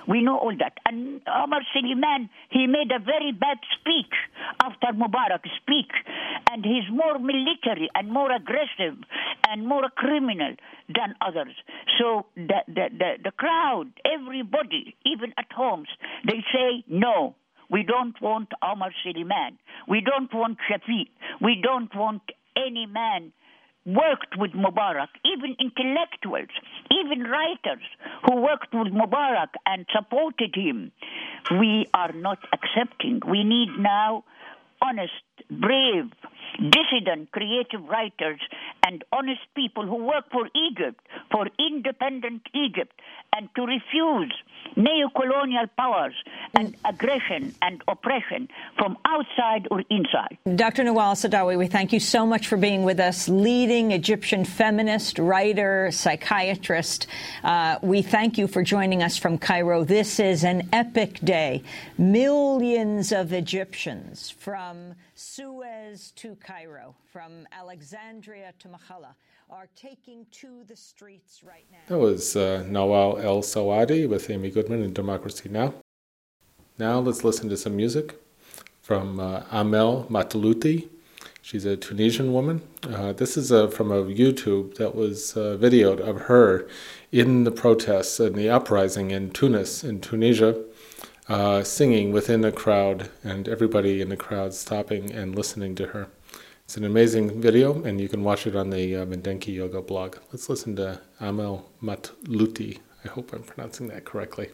We know all that. And Omar Suleiman, he made a very bad speech after Mubarak's speech. And he's more military and more aggressive and more criminal than others. So the, the, the, the crowd, everybody, even at homes, they say no. We don't want Omar Suleiman. We don't want Shafiq. We don't want any man worked with Mubarak, even intellectuals, even writers who worked with Mubarak and supported him, we are not accepting. We need now honest, brave, dissident, creative writers and honest people who work for Egypt, for independent Egypt, and to refuse neo-colonial powers and aggression and oppression from outside or inside. Dr. Nawal Saadawi, we thank you so much for being with us, leading Egyptian feminist, writer, psychiatrist. Uh, we thank you for joining us from Cairo. This is an epic day. Millions of Egyptians from Suez to Cairo, from Alexandria to Mahalla, are taking to the streets right now. That was uh, Nawal El Sawadi with Amy Goodman in Democracy Now! Now let's listen to some music from uh, Amel Mathlouthi. She's a Tunisian woman. Uh, this is uh, from a YouTube that was uh, videoed of her in the protests and the uprising in Tunis, in Tunisia, uh, singing within a crowd, and everybody in the crowd stopping and listening to her. It's an amazing video, and you can watch it on the uh, Mindenki Joga blog. Let's listen to Amel Mathlouthi. I hope I'm pronouncing that correctly.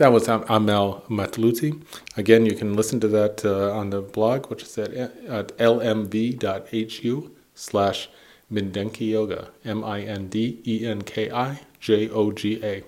That was Am- Amel Mathlouthi. Again, you can listen to that uh, on the blog, which is at, at lmv.hu slash Mindenki Joga, M I N D E N K I J O G A.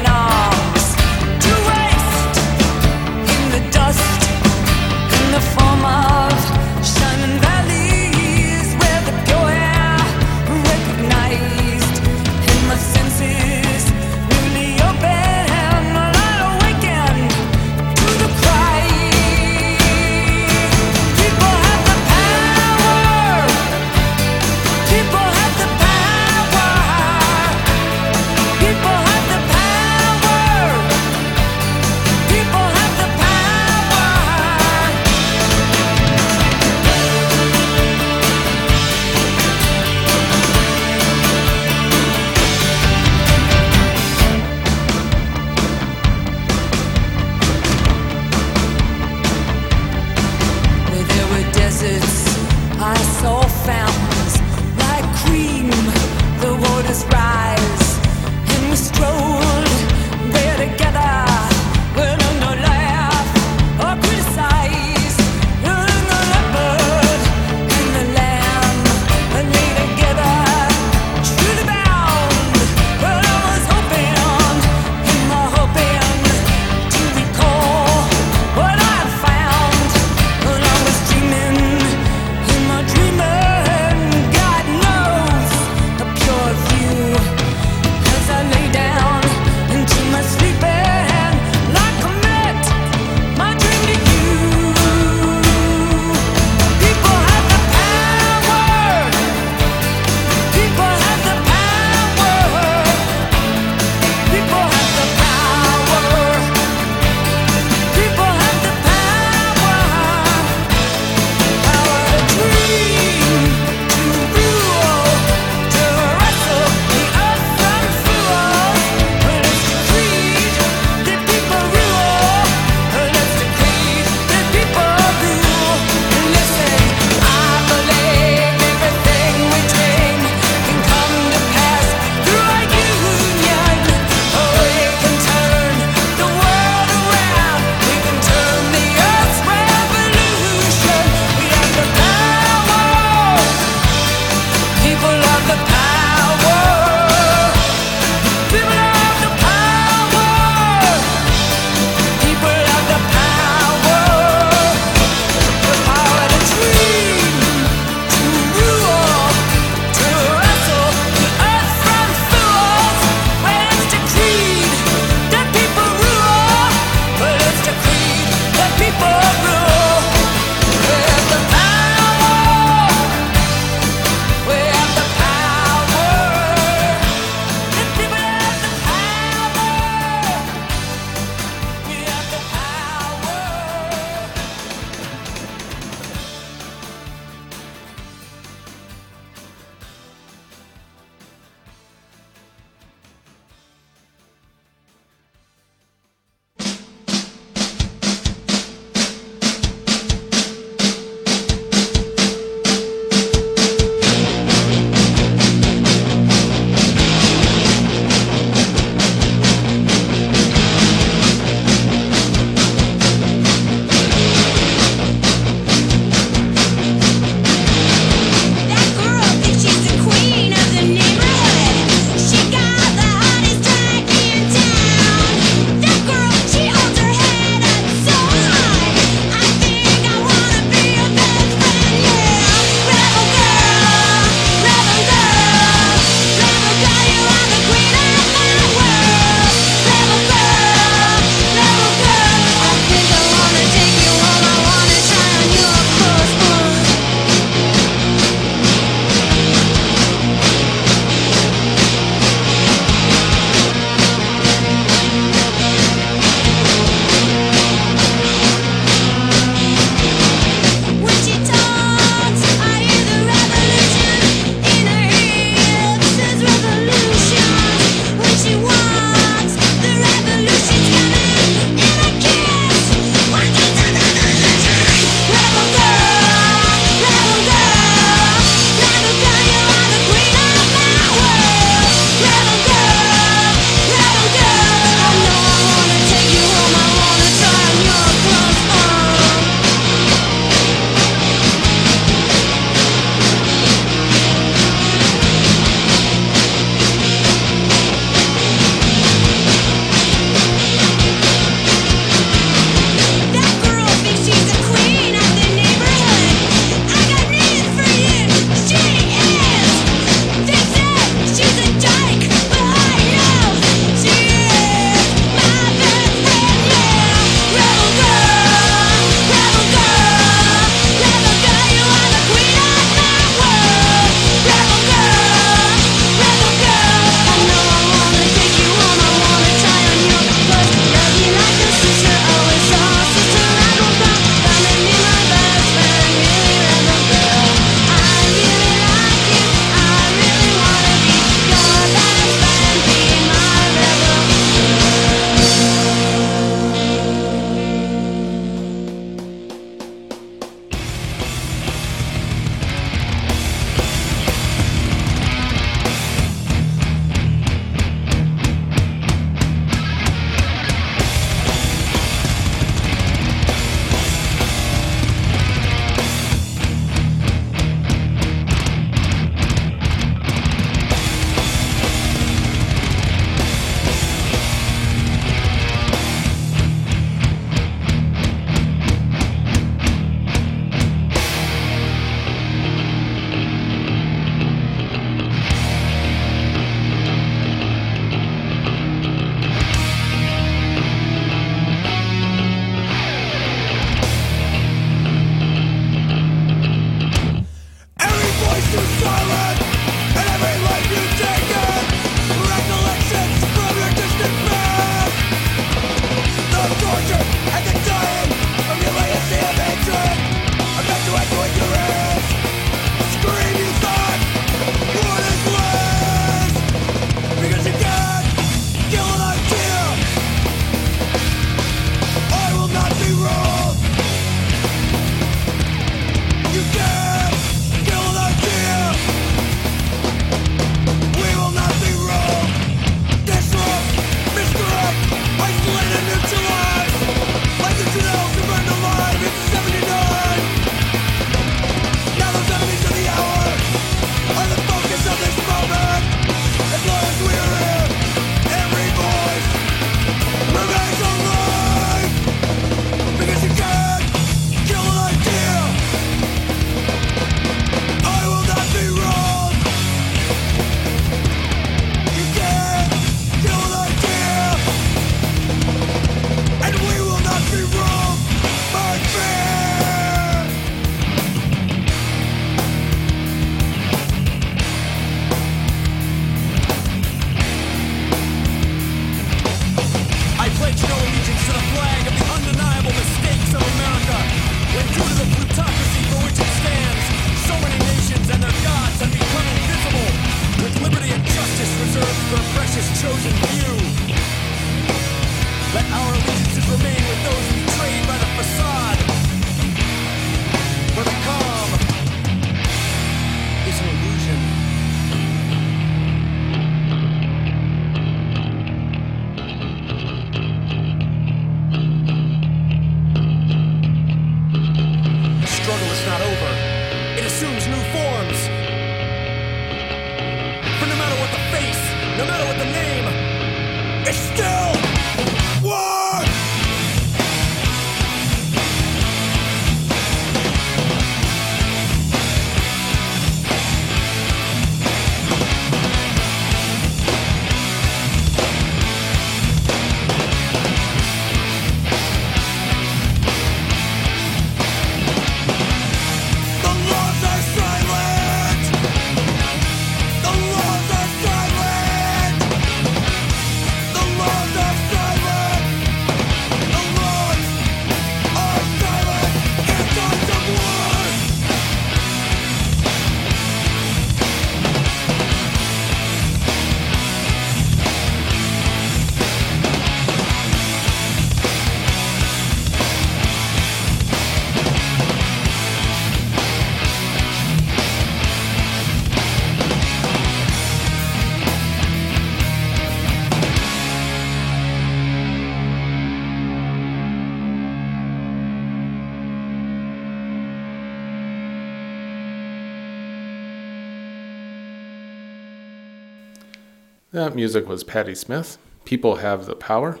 That music was Patti Smith. People have the power.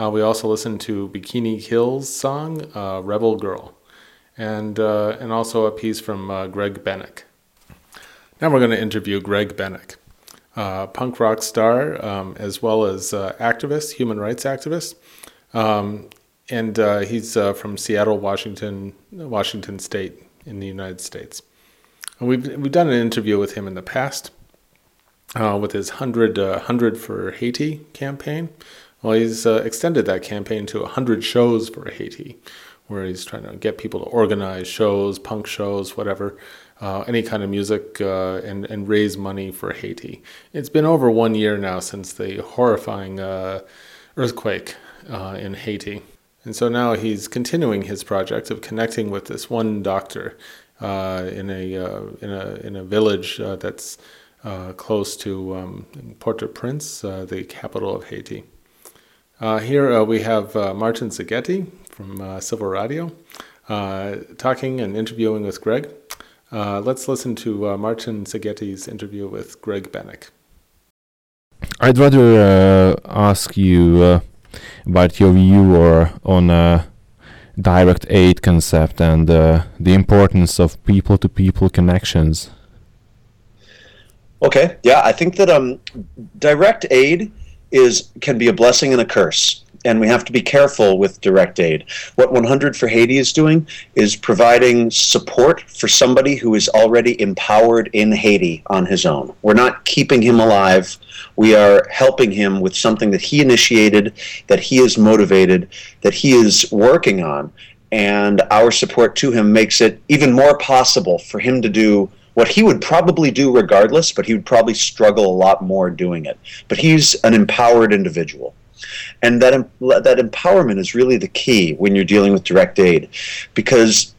Uh, we also listened to Bikini Kill's song uh, "Rebel Girl," and uh, and also a piece from uh, Greg Bennick. Now we're going to interview Greg Bennick, uh, punk rock star um, as well as uh, activist, human rights activist, um, and he's from Seattle, Washington, Washington State in the United States. And we've we've done an interview with him in the past uh, with his 100, uh, 100 for Haiti campaign. Well, he's uh, extended that campaign to 100 shows for Haiti, where he's trying to get people to organize shows, punk shows, whatever, uh, any kind of music, uh, and, and raise money for Haiti. It's been over one year now since the horrifying uh, earthquake in Haiti. And so now he's continuing his project of connecting with this one doctor uh, in a in a in a village that's uh, close to um, Port-au-Prince, uh, the capital of Haiti. Uh, here uh, we have uh, Martin Zaghetti from Civil Radio talking and interviewing with Greg. Let's listen to Martin Zaghetti's interview with Greg Bennick. I'd rather ask you about your view or on uh, direct aid concept and uh, the importance of people-to-people connections. Okay, yeah, I think that um, direct aid is can be a blessing and a curse, and we have to be careful with direct aid. What 100 for Haiti is doing is providing support for somebody who is already empowered in Haiti on his own. We're not keeping him alive. We are helping him with something that he initiated, that he is motivated, that he is working on, and our support to him makes it even more possible for him to do what he would probably do regardless, but he would probably struggle a lot more doing it. But he's an empowered individual. And that, that empowerment is really the key when you're dealing with direct aid because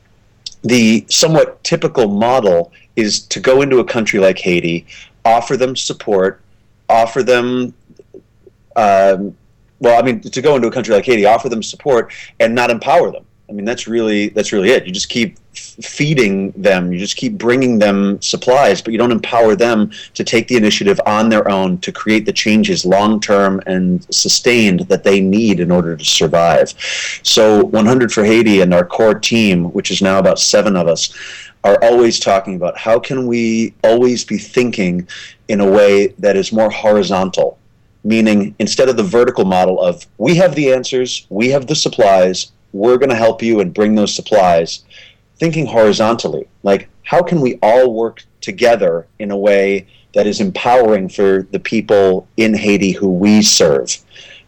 the somewhat typical model is to go into a country like Haiti, offer them support, offer them, um, well, I mean, to go into a country like Haiti, offer them support and not empower them. I mean, that's really that's really it. You just keep feeding them. You just keep bringing them supplies, but you don't empower them to take the initiative on their own to create the changes long term and sustained that they need in order to survive. So, 100 for Haiti and our core team, which is now about seven of us, are always talking about how can we always be thinking in a way that is more horizontal meaning instead of the vertical model of we have the answers, we have the supplies, we're going to help you and bring those supplies, thinking horizontally, like how can we all work together in a way that is empowering for the people in Haiti who we serve,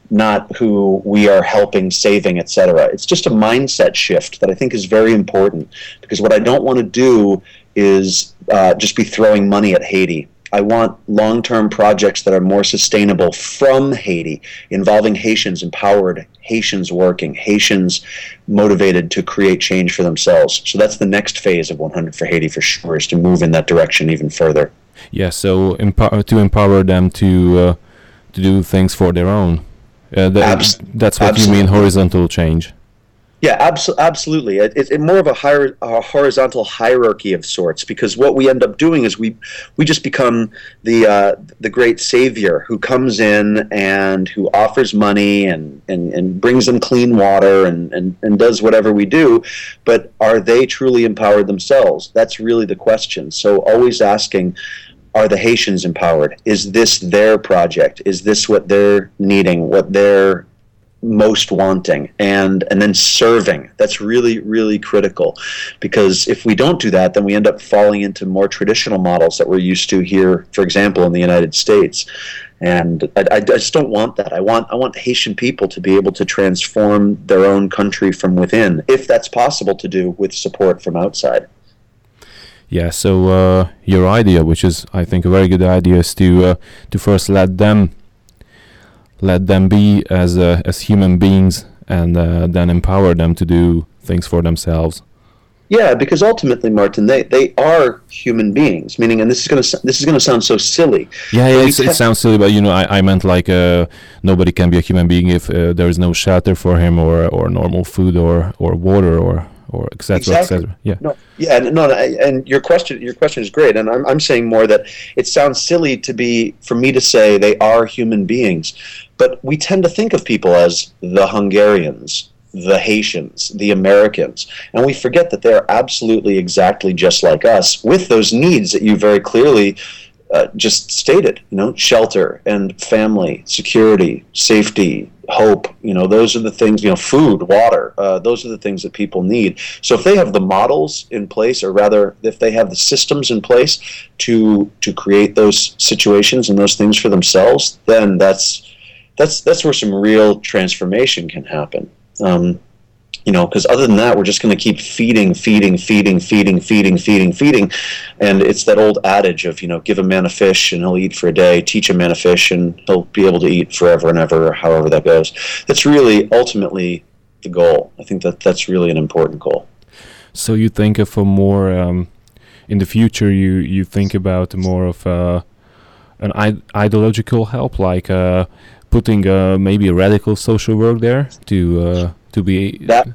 not who we are helping, saving, etc. It's just a mindset shift that I think is very important because what I don't want to do is uh, just be throwing money at Haiti. I want long term projects that are more sustainable from Haiti, involving Haitians empowered, Haitians working, Haitians motivated to create change for themselves. So that's the next phase of 100 for Haiti for sure, is to move in that direction even further. Yeah, so empower to empower them to uh, to do things for their own. Uh, tha- Abs- that's what you mean horizontal change. Yeah, abso- absolutely. It, it's more of a, a horizontal hierarchy of sorts because what we end up doing is we we just become the uh, the great savior who comes in and who offers money and, and, and brings them clean water and, and, and does whatever we do. But are they truly empowered themselves? That's really the question. So always asking, are the Haitians empowered? Is this their project? Is this what they're needing? What they're most wanting and and then serving. That's really really critical because if we don't do that then we end up falling into more traditional models that we're used to here for example in the United States. And I, I just don't want that. I want I want Haitian people to be able to transform their own country from within if that's possible to do with support from outside. Yeah, so uh, your idea, which is I think a very good idea, is to uh, to first let them let them be as uh, as human beings, and uh, then empower them to do things for themselves. Yeah, because ultimately, Martin, they, they are human beings. Meaning, and this is gonna this is gonna sound so silly. Yeah, yeah it sounds silly, but you know, I, I meant like uh, nobody can be a human being if uh, there is no shelter for him, or or normal food, or or water, or or etc. Exactly. etc. Yeah. No, yeah, and no, and your question, your question is great, and I'm, I'm saying more that it sounds silly to be for me to say they are human beings, but we tend to think of people as the Hungarians, the Haitians, the Americans, and we forget that they're absolutely exactly just like us with those needs that you very clearly uh, just stated. You know, shelter and family, security, safety, hope. You know, those are the things. You know, food, water. Uh, those are the things that people need. So if they have the models in place, or rather, if they have the systems in place to to create those situations and those things for themselves, then that's that's that's where some real transformation can happen. Um, you know, because other than that, we're just going to keep feeding, feeding, feeding, feeding, feeding, feeding, feeding, and it's that old adage of you know, give a man a fish and he'll eat for a day, teach a man a fish and he'll be able to eat forever and ever, however that goes. That's really ultimately the goal. I think that that's really an important goal. So you think of a more um, in the future. You you think about more of uh, an ideological help, like uh, putting uh, maybe radical social work there to uh, to be That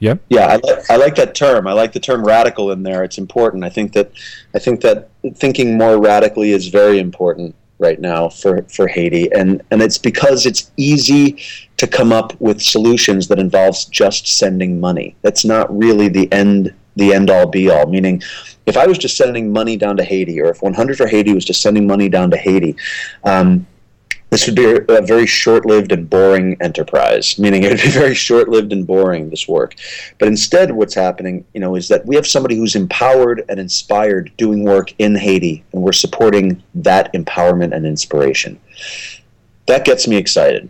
yeah Yeah, I like I like that term. I like the term radical in there. It's important. I think that I think that thinking more radically is very important right now for, for Haiti, and and it's because it's easy to come up with solutions that involves just sending money. That's not really the end the end all be all. Meaning, if I was just sending money down to Haiti, or if 100 for Haiti was just sending money down to Haiti. Um, this would be a, very short-lived and boring enterprise meaning it would be very short-lived and boring this work. But instead what's happening you know is that we have somebody who's empowered and inspired doing work in haiti and we're supporting that empowerment and inspiration. That gets me excited.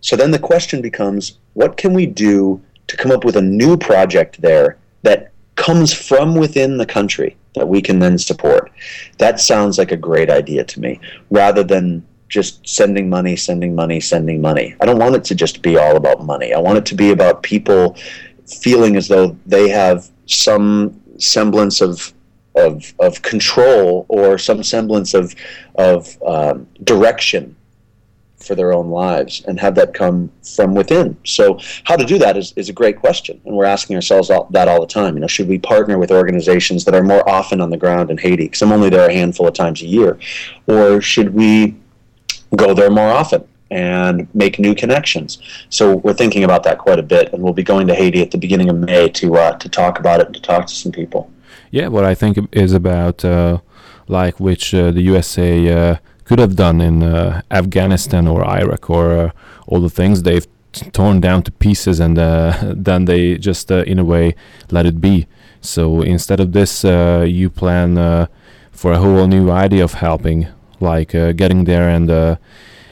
So then the question becomes what can we do to come up with a new project there that comes from within the country that we can then support? That sounds like a great idea to me rather than just sending money, sending money, sending money. I don't want it to just be all about money. I want it to be about people feeling as though they have some semblance of of, of control or some semblance of of um, direction for their own lives and have that come from within. So how to do that is, is a great question. And we're asking ourselves all, that all the time. You know, should we partner with organizations that are more often on the ground in Haiti? Because I'm only there a handful of times a year. Or should we go there more often and make new connections. So we're thinking about that quite a bit, and we'll be going to Haiti at the beginning of May to uh, to talk about it and to talk to some people. Yeah, what I think is about uh, like which uh, the USA uh, could have done in uh, Afghanistan or Iraq or uh, all the things they've torn down to pieces and uh, then they just in a way let it be. So instead of this, uh, you plan for a whole new idea of helping, like uh, getting there and uh,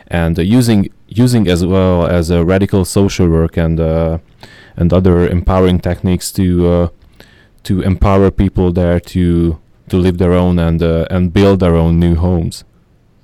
and uh, using using as well as a radical social work and uh, and other empowering techniques to uh, to empower people there to to live their own and uh, and build their own new homes.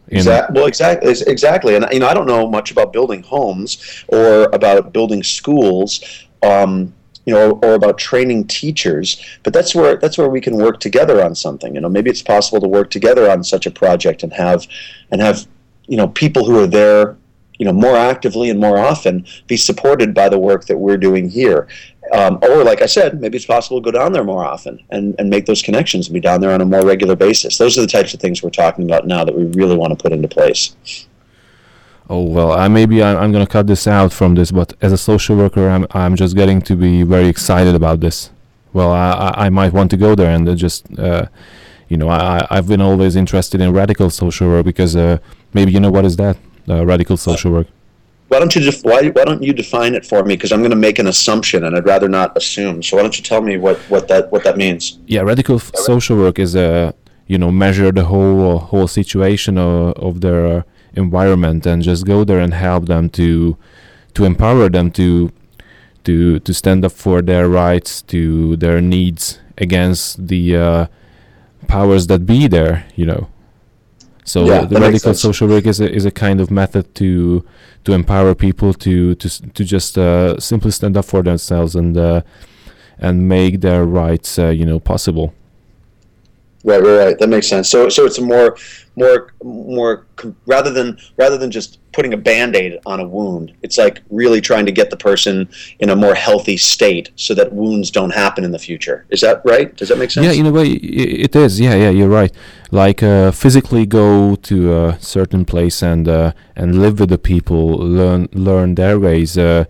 In- Exact, well, exactly, exactly. And you know, I don't know much about building homes or about building schools, um, you know, or about training teachers. But that's where that's where we can work together on something. You know, maybe it's possible to work together on such a project and have and have you know people who are there, you know, more actively and more often be supported by the work that we're doing here. Um, or, like I said, maybe it's possible to go down there more often and, and make those connections and be down there on a more regular basis. Those are the types of things we're talking about now that we really want to put into place. Oh well, I maybe I'm, I'm gonna cut this out from this, but as a social worker, I'm I'm just getting to be very excited about this. Well, I I, I might want to go there and uh, just uh, you know I I- I've been always interested in radical social work because uh, maybe you know what is that uh, radical social work? Why don't you def- why, why don't you define it for me? Because I'm going to make an assumption, and I'd rather not assume. So why don't you tell me what, what that what that means? Yeah, radical f- social work is uh, you know measure the whole whole situation of, of their uh, environment and just go there and help them to to empower them to to to stand up for their rights, to their needs against the uh, powers that be there. You know. So Yeah, the radical social work is a, is a kind of method to to empower people to to to just uh, simply stand up for themselves and uh, and make their rights uh, you know possible. Right, right, right. That makes sense. So, so it's a more, more, more rather than rather than just putting a band-aid on a wound. It's like really trying to get the person in a more healthy state so that wounds don't happen in the future. Is that right? Does that make sense? Yeah, in a way, it is. Yeah, yeah, you're right. Like uh, physically go to a certain place and uh, and live with the people, learn learn their ways, uh,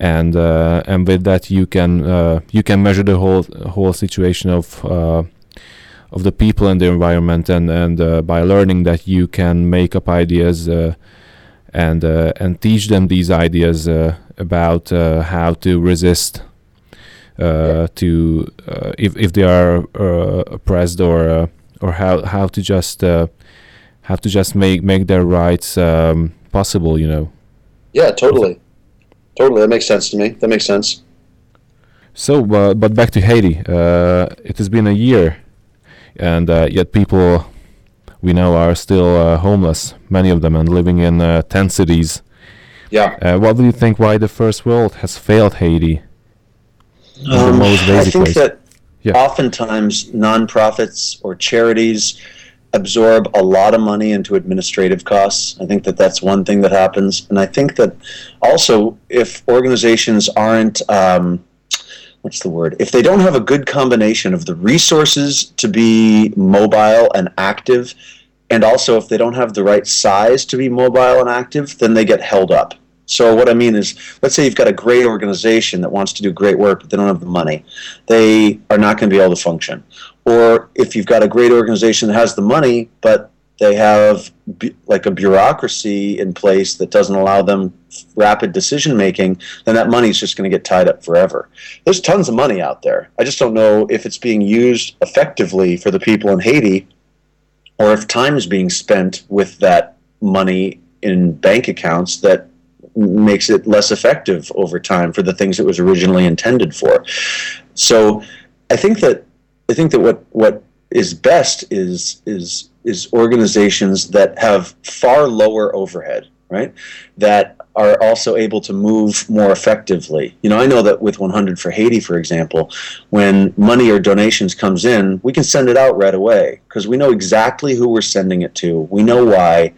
and uh, and with that you can uh, you can measure the whole whole situation of uh, of the people and the environment, and and uh, by learning that you can make up ideas. Uh, and uh, and teach them these ideas uh, about uh, how to resist uh, to uh, if if they are uh, oppressed or uh, or how how to just uh, have to just make make their rights um, possible. You know. Yeah, totally, totally. That makes sense to me. That makes sense. So, uh, but back to Haiti. Uh, it has been a year, and uh, yet people we know are still uh, homeless, many of them, and living in uh, tent cities. Yeah. Uh, what do you think? Why the first world has failed Haiti? the Um, most I think ways? that Yeah. oftentimes nonprofits or charities absorb a lot of money into administrative costs. I think that that's one thing that happens, and I think that also if organizations aren't um, what's the word? If they don't have a good combination of the resources to be mobile and active and also if they don't have the right size to be mobile and active then they get held up. So what i mean is let's say you've got a great organization that wants to do great work but they don't have the money. They are not going to be able to function. Or if you've got a great organization that has the money but they have bu- like a bureaucracy in place that doesn't allow them rapid decision making then that money is just going to get tied up forever there's tons of money out there i just don't know if it's being used effectively for the people in haiti or if time is being spent with that money in bank accounts that makes it less effective over time for the things it was originally intended for. So I think that I think that what what is best is is is organizations that have far lower overhead, right? That are also able to move more effectively. You know, I know that with 100 for Haiti, for example, when money or donations comes in, we can send it out right away because we know exactly who we're sending it to. We know why.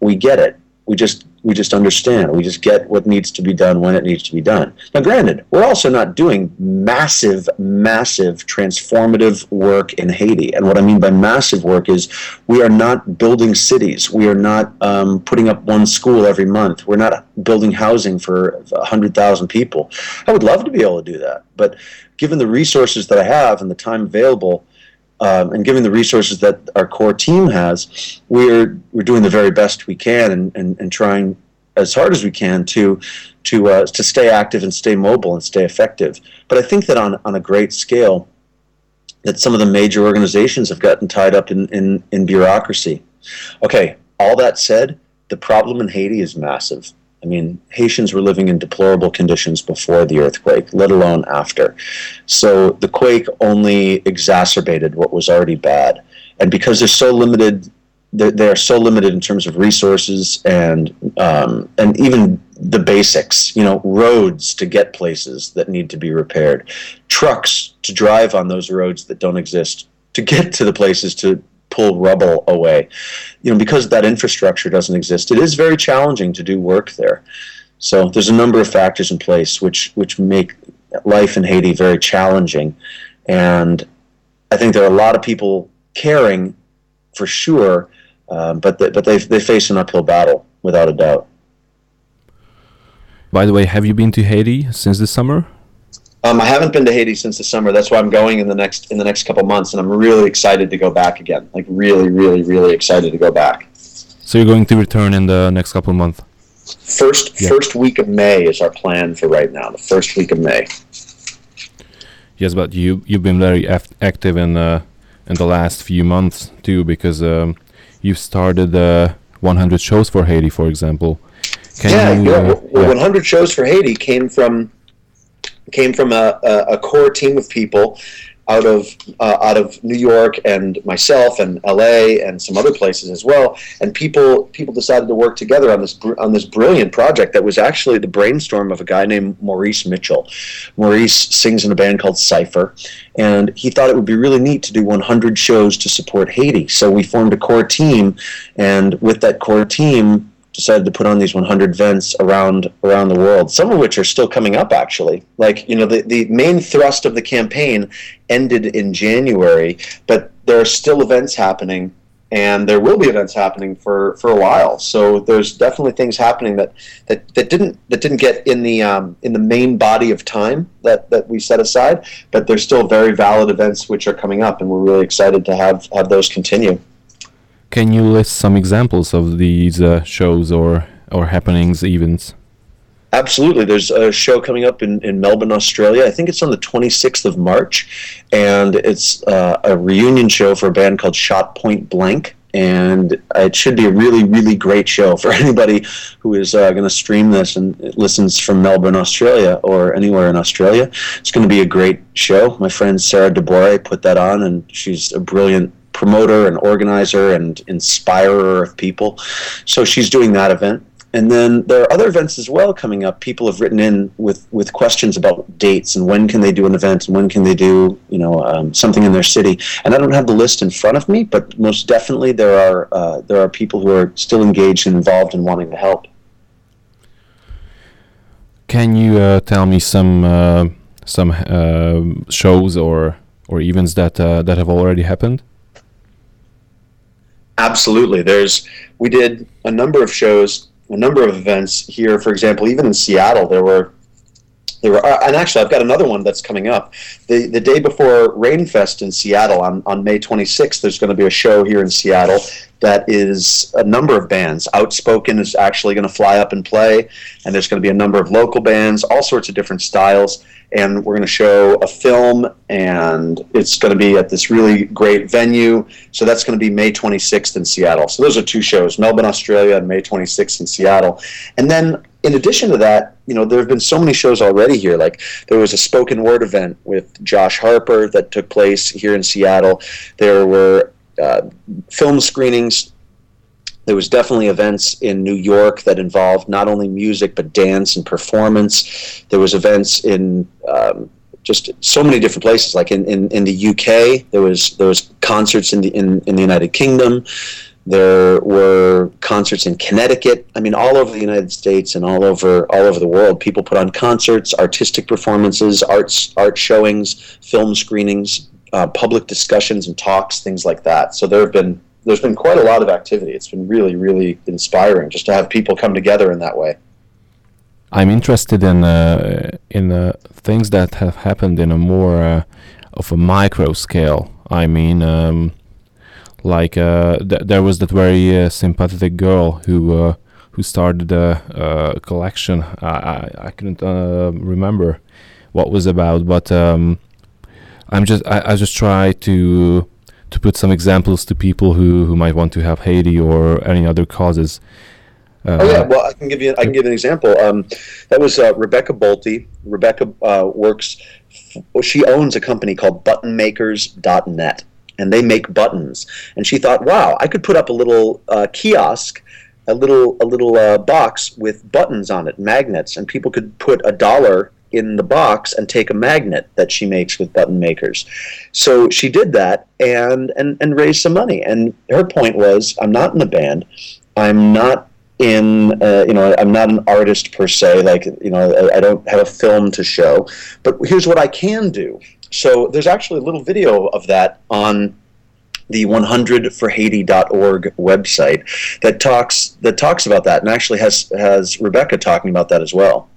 We get it. We just we just understand. We just get what needs to be done when it needs to be done. Now, granted, we're also not doing massive, massive transformative work in Haiti. And what I mean by massive work is we are not building cities. We are not um, putting up one school every month. We're not building housing for 100,000 people. I would love to be able to do that. But given the resources that I have and the time available, um, and given the resources that our core team has, we're we're doing the very best we can and, and, and trying as hard as we can to to uh, to stay active and stay mobile and stay effective. But I think that on, on a great scale, that some of the major organizations have gotten tied up in, in, in bureaucracy. Okay, all that said, the problem in Haiti is massive. I mean, Haitians were living in deplorable conditions before the earthquake, let alone after. So the quake only exacerbated what was already bad. And because they're so limited, they're, they're so limited in terms of resources and um, and even the basics. You know, roads to get places that need to be repaired, trucks to drive on those roads that don't exist, to get to the places to pull rubble away. You know, because that infrastructure doesn't exist, it is very challenging to do work there. So there's a number of factors in place which which make life in Haiti very challenging, and I think there are a lot of people caring, for sure, um, but but they they face an uphill battle without a doubt. By the way, have you been to Haiti since the summer? Um, I haven't been to Haiti since the summer. That's why I'm going in the next in the next couple months, and I'm really excited to go back again. Like really, really, really excited to go back. So you're going to return in the next couple of months. First Yeah. first week of May is our plan for right now. The first week of May. Yes, but you you've been very af- active in uh, in the last few months too, because um, you've started uh, 100 shows for Haiti, for example. Can yeah, you? yeah. uh, yeah. 100 shows for Haiti came from came from a, a, a core team of people out of uh, out of New York and myself and LA and some other places as well. And people people decided to work together on this br- on this brilliant project that was actually the brainstorm of a guy named Maurice Mitchell. Maurice sings in a band called Cipher, and he thought it would be really neat to do 100 shows to support Haiti. So we formed a core team, and with that core team, decided to put on these 100 events around around the world. Some of which are still coming up, actually. Like you know, the the main thrust of the campaign ended in January, but there are still events happening. And there will be events happening for, for a while, so there's definitely things happening that, that, that didn't that didn't get in the um, in the main body of time that, that we set aside, but there's still very valid events which are coming up, and we're really excited to have have those continue. Can you list some examples of these uh, shows or or happenings, events? Absolutely. There's a show coming up in, in Melbourne, Australia. I think it's on the 26th of March, and it's uh, a reunion show for a band called Shot Point Blank. And it should be a really, really great show for anybody who is uh, going to stream this and listens from Melbourne, Australia, or anywhere in Australia. It's going to be a great show. My friend Sarah DeBore put that on, and she's a brilliant promoter and organizer and inspirer of people. So she's doing that event. And then there are other events as well coming up. People have written in with, with questions about dates and when can they do an event and when can they do you know um, something in their city. And I don't have the list in front of me, but most definitely there are uh, there are people who are still engaged and involved and wanting to help. Can you uh, tell me some uh, some uh, shows or or events that uh, that have already happened? Absolutely. There's we did a number of shows, a number of events here. For example, even in Seattle, there were there were, uh, and actually, I've got another one that's coming up. The the day before Rainfest in Seattle on on May 26th, there's going to be a show here in Seattle that is a number of bands. Outspoken is actually going to fly up and play, and there's going to be a number of local bands, all sorts of different styles. And we're going to show a film, and it's going to be at this really great venue. So that's going to be May 26th in Seattle. So those are two shows: Melbourne, Australia, and May 26th in Seattle. And then in addition to that, you know, there have been so many shows already here. Like there was a spoken word event with Josh Harper that took place here in Seattle. There were uh, film screenings. There was definitely events in New York that involved not only music but dance and performance. There was events in um, just so many different places. Like in, in, in the UK, there was there was concerts in the in, in the United Kingdom. There were concerts in Connecticut. I mean, all over the United States and all over all over the world. People put on concerts, artistic performances, arts art showings, film screenings, uh, public discussions and talks, things like that. So there have been there's been quite a lot of activity. It's been really really inspiring just to have people come together in that way. I'm interested in uh, in uh, things that have happened in a more uh, of a micro scale. I mean, um, like uh, th- there was that very uh, sympathetic girl who uh, who started a, collection. I I, I couldn't remember what was about, but um, I'm just I, I just try to to put some examples to people who, who might want to have Haiti or any other causes. Uh, Oh yeah, well I can give you I can give you an example. Um, that was uh, Rebecca Bolte. Rebecca uh, works. Well, she owns a company called ButtonMakers.net, and they make buttons. And she thought, wow, I could put up a little uh, kiosk, a little a little uh, box with buttons on it, magnets, and people could put a dollar in the box and take a magnet that she makes with button makers. So she did that and and and raised some money. And her point was, I'm not in a band. I'm not in uh, you know i'm not an artist per se like you know I, I don't have a film to show but here's what i can do so there's actually a little video of that on the 100forhaiti.org website that talks that talks about that and actually has has rebecca talking about that as well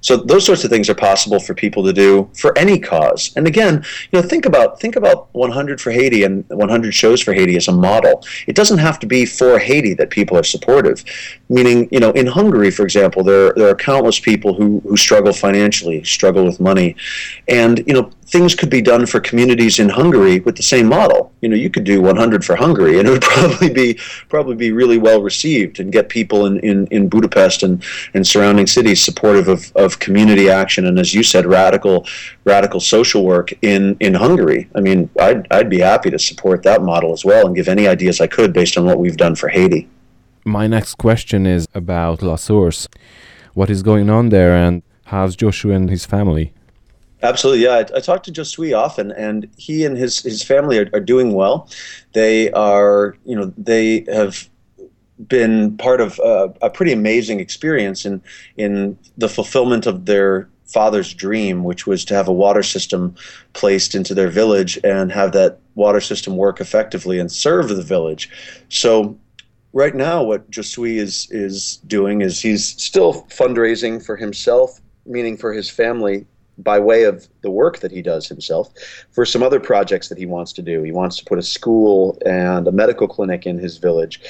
so those sorts of things are possible for people to do for any cause. And again, you know, think about think about 100 for Haiti and 100 shows for Haiti as a model. It doesn't have to be for Haiti that people are supportive. Meaning, you know, in Hungary, for example, there there are countless people who who struggle financially, struggle with money, and you know, things could be done for communities in Hungary with the same model. You know, you could do 100 for Hungary, and it would probably be probably be really well received and get people in, in, in Budapest and, and surrounding cities supportive of, of community action and, as you said, radical radical social work in, in Hungary. I mean, I'd, I'd be happy to support that model as well and give any ideas I could based on what we've done for Haiti. My next question is about La Source. What is going on there, and how's Joshua and his family? Absolutely, yeah. I, I talk to Josui often, and he and his his family are, are doing well. They are, you know, they have been part of uh, a pretty amazing experience in in the fulfillment of their father's dream, which was to have a water system placed into their village and have that water system work effectively and serve the village. So right now what Josui is is doing is he's still fundraising for himself, meaning for his family by way of the work that he does himself for some other projects that he wants to do. He wants to put a school and a medical clinic in his village.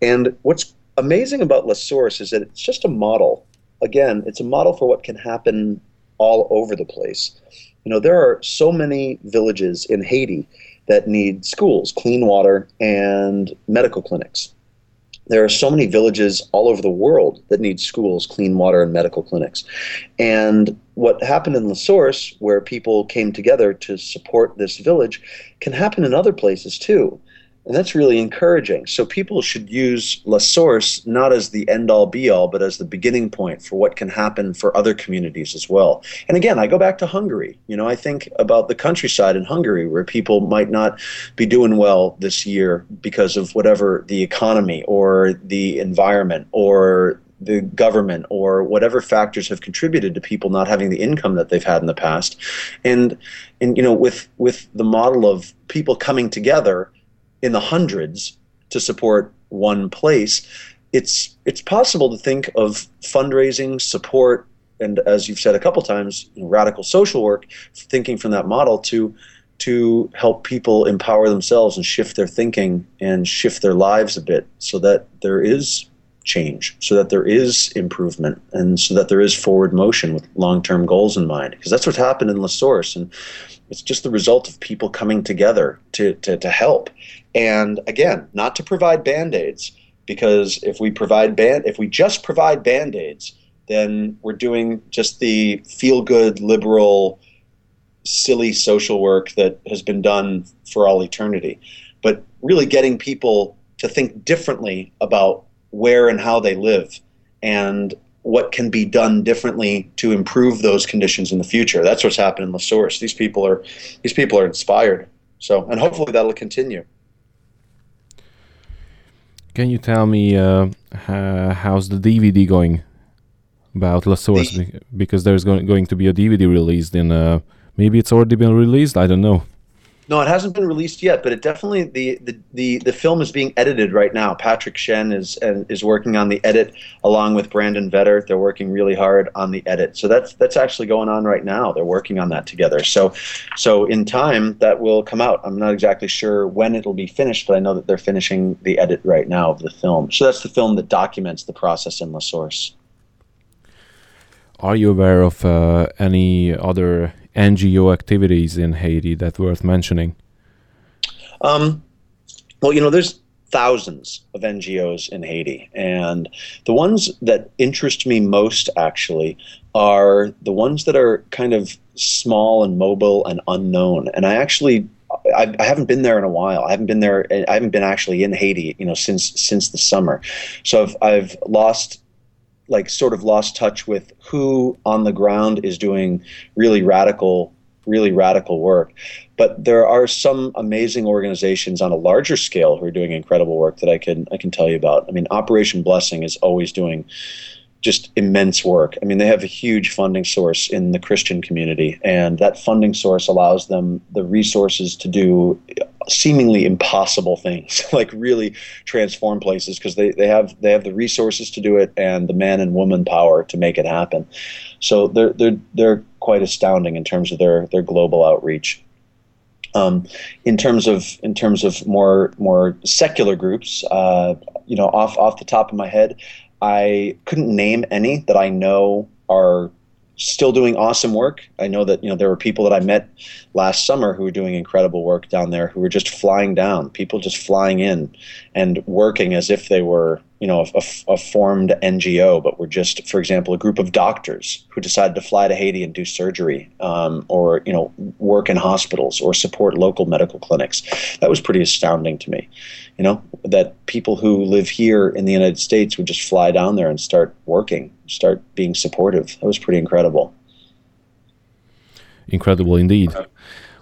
And what's amazing about La Source is that it's just a model. Again, it's a model for what can happen all over the place. You know, there are so many villages in Haiti that need schools, clean water, and medical clinics there are so many villages all over the world that need schools, clean water, and medical clinics. And what happened in La Source, where people came together to support this village, can happen in other places too. And that's really encouraging. So people should use La Source not as the end all be all, but as the beginning point for what can happen for other communities as well. And again, I go back to Hungary. You know, I think about the countryside in Hungary where people might not be doing well this year because of whatever the economy or the environment or the government or whatever factors have contributed to people not having the income that they've had in the past and and you know with with the model of people coming together in the hundreds to support one place, it's it's possible to think of fundraising support and as you've said a couple times, radical social work, thinking from that model to to help people empower themselves and shift their thinking and shift their lives a bit so that there is change, so that there is improvement, and so that there is forward motion with long term goals in mind. Because that's what's happened in La Source. And it's just the result of people coming together to, to, to help. And again, not to provide band aids, because if we provide band if we just provide band aids, then we're doing just the feel good liberal silly social work that has been done for all eternity. But really getting people to think differently about where and how they live and what can be done differently to improve those conditions in the future. That's what's happened in La Source. These people are these people are inspired. So, and hopefully that'll continue. Can you tell me uh, how's the DVD going about La Source? The, because there's going going to be a DVD released in. Uh, maybe it's already been released. I don't know. No, it hasn't been released yet, but it definitely the, the, the, the film is being edited right now. Patrick Shen is is working on the edit along with Brandon Vetter. They're working really hard on the edit. So that's that's actually going on right now. They're working on that together. So so in time that will come out. I'm not exactly sure when it'll be finished, but I know that they're finishing the edit right now of the film. So that's the film that documents the process in La Source. Are you aware of uh, any other NGO activities in Haiti that worth mentioning? Um, well, you know, there's thousands of NGOs in Haiti, and the ones that interest me most actually are the ones that are kind of small and mobile and unknown. And I actually I, haven't been there in a while. I haven't been there. I haven't been actually in Haiti, you know, since since the summer. So I've I've lost like sort of lost touch with who on the ground is doing really radical really radical work. But there are some amazing organizations on a larger scale who are doing incredible work that I can I can tell you about. I mean, Operation Blessing is always doing just immense work. I mean, they have a huge funding source in the Christian community, and that funding source allows them the resources to do seemingly impossible things, like really transform places because they, they have they have the resources to do it and the man and woman power to make it happen. So they're they're they're quite astounding in terms of their their global outreach. Um, in terms of in terms of more more secular groups, uh, you know, off off the top of my head, I couldn't name any that I know are still doing awesome work. I know that you know there were people that I met last summer who were doing incredible work down there who were just flying down, people just flying in and working as if they were you know a, a, formed NGO, but were just, for example, a group of doctors who decided to fly to Haiti and do surgery, um, or you know work in hospitals or support local medical clinics. That was pretty astounding to me. You know that people who live here in the United States would just fly down there and start working, start being supportive. That was pretty incredible. Incredible indeed.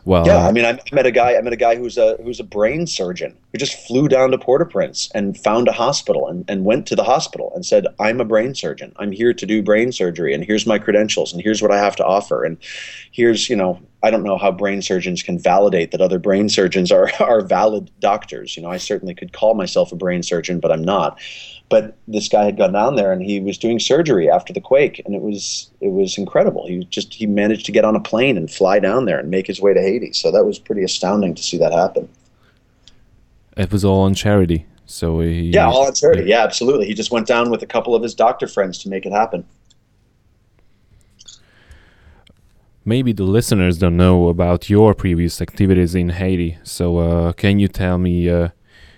Well, yeah, I mean, I met a guy. I met a guy who's a who's a brain surgeon who just flew down to Port-au-Prince and found a hospital and, and went to the hospital and said, "I'm a brain surgeon. I'm here to do brain surgery, and here's my credentials, and here's what I have to offer, and here's you know, I don't know how brain surgeons can validate that other brain surgeons are are valid doctors. You know, I certainly could call myself a brain surgeon, but I'm not but this guy had gone down there and he was doing surgery after the quake and it was it was incredible. He just he managed to get on a plane and fly down there and make his way to haiti. So that was pretty astounding to see that happen. It was all on charity. So he, yeah all on charity. Yeah absolutely. He just went down with a couple of his doctor friends to make it happen. Maybe the listeners don't know about your previous activities in haiti. So uh, can you tell me uh,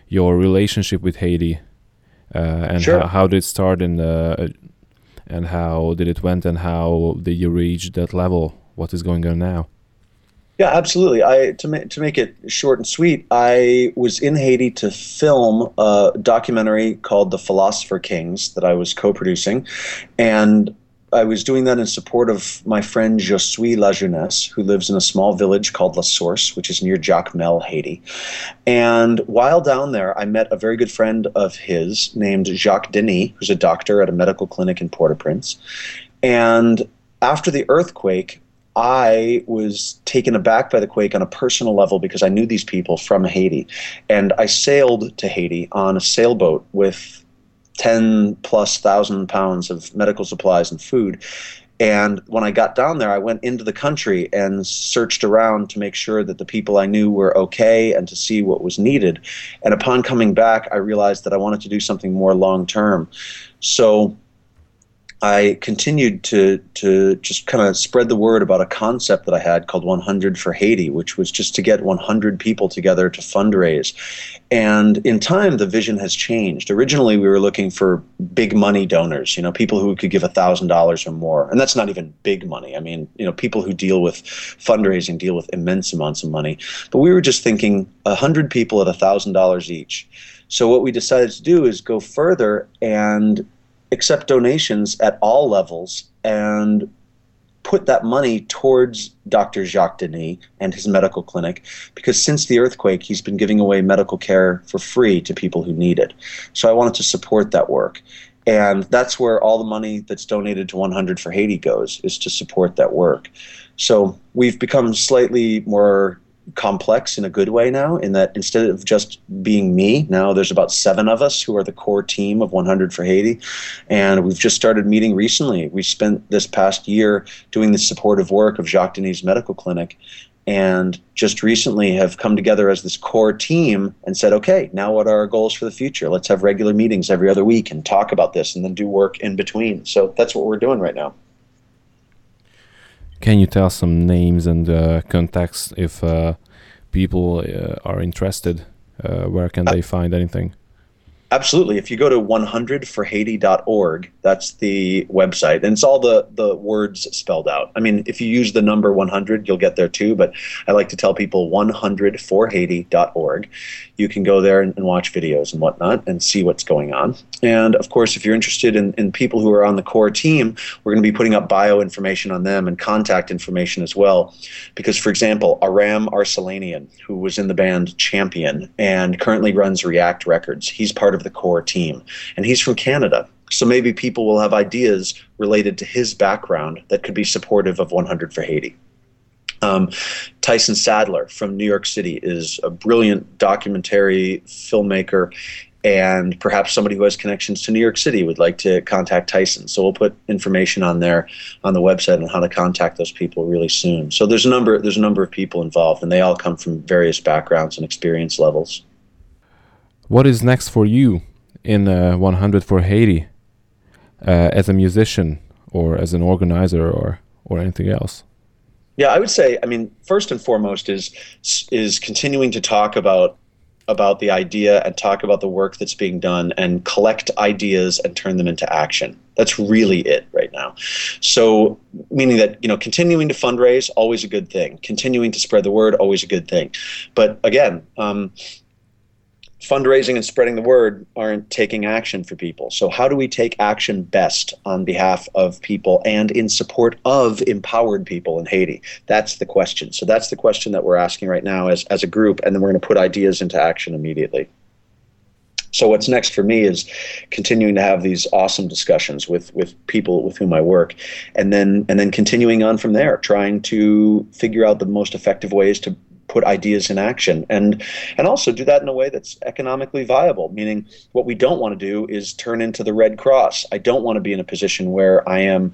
your relationship with haiti and sure. how, how, did it start and uh, and how did it went and how did you reach that level? What is going on now? Yeah, absolutely. I to make to make it short and sweet, I was in Haiti to film a documentary called The Philosopher Kings that I was co-producing, and I was doing that in support of my friend Josui La Jeunesse, who lives in a small village called La Source, which is near Jacmel, Haiti. And while down there, I met a very good friend of his named Jacques Denis, who's a doctor at a medical clinic in Port au Prince. And after the earthquake, I was taken aback by the quake on a personal level because I knew these people from Haiti. And I sailed to Haiti on a sailboat with 10 plus thousand pounds of medical supplies and food. And when I got down there, I went into the country and searched around to make sure that the people I knew were okay and to see what was needed. And upon coming back, I realized that I wanted to do something more long term. So I continued to to just kind of spread the word about a concept that I had called 100 for Haiti, which was just to get 100 people together to fundraise. And in time, the vision has changed. Originally, we were looking for big money donors, you know, people who could give thousand dollars or more, and that's not even big money. I mean, you know, people who deal with fundraising deal with immense amounts of money. But we were just thinking 100 people at thousand dollars each. So what we decided to do is go further and accept donations at all levels and put that money towards Dr. Jacques Denis and his medical clinic because since the earthquake, he's been giving away medical care for free to people who need it. So I wanted to support that work. And that's where all the money that's donated to 100 for Haiti goes, is to support that work. So we've become slightly more complex in a good way now in that instead of just being me now there's about seven of us who are the core team of 100 for haiti. And we've just started meeting recently. We spent this past year doing the supportive work of jacques denis medical clinic and just recently have come together as this core team and said okay now what are our goals for the future? Let's have regular meetings every other week and talk about this and then do work in between. So that's what we're doing right now can you tell some names and uh, contacts if uh, people uh, are interested? Uh, where can they find anything? Absolutely. If you go to 100forhaiti.org, that's the website, and it's all the the words spelled out. I mean, if you use the number 100, you'll get there too. But I like to tell people 100forhaiti.org. You can go there and, and watch videos and whatnot and see what's going on. And of course, if you're interested in, in people who are on the core team, we're going to be putting up bio information on them and contact information as well. Because, for example, Aram Arslanian, who was in the band Champion and currently runs React Records, he's part of the core team, and he's from Canada. So maybe people will have ideas related to his background that could be supportive of 100 for Haiti. Um, Tyson Sadler from New York City is a brilliant documentary filmmaker, and perhaps somebody who has connections to New York City would like to contact Tyson. So we'll put information on there on the website on how to contact those people really soon. So there's a number there's a number of people involved, and they all come from various backgrounds and experience levels. What is next for you in uh, 100 for Haiti uh, as a musician or as an organizer or, or anything else? Yeah, I would say. I mean, first and foremost is is continuing to talk about about the idea and talk about the work that's being done and collect ideas and turn them into action. That's really it right now. So, meaning that you know, continuing to fundraise always a good thing. Continuing to spread the word always a good thing. But again. Um, fundraising and spreading the word aren't taking action for people. So, how do we take action best on behalf of people and in support of empowered people in Haiti? That's the question. So, that's the question that we're asking right now as, as a group, and then we're going to put ideas into action immediately. So what's next for me is continuing to have these awesome discussions with with people with whom I work, and then and then continuing on from there, trying to figure out the most effective ways to put ideas in action. And and also do that in a way that's economically viable meaning what we don't want to do is turn into the red cross. I don't want to be in a position where i am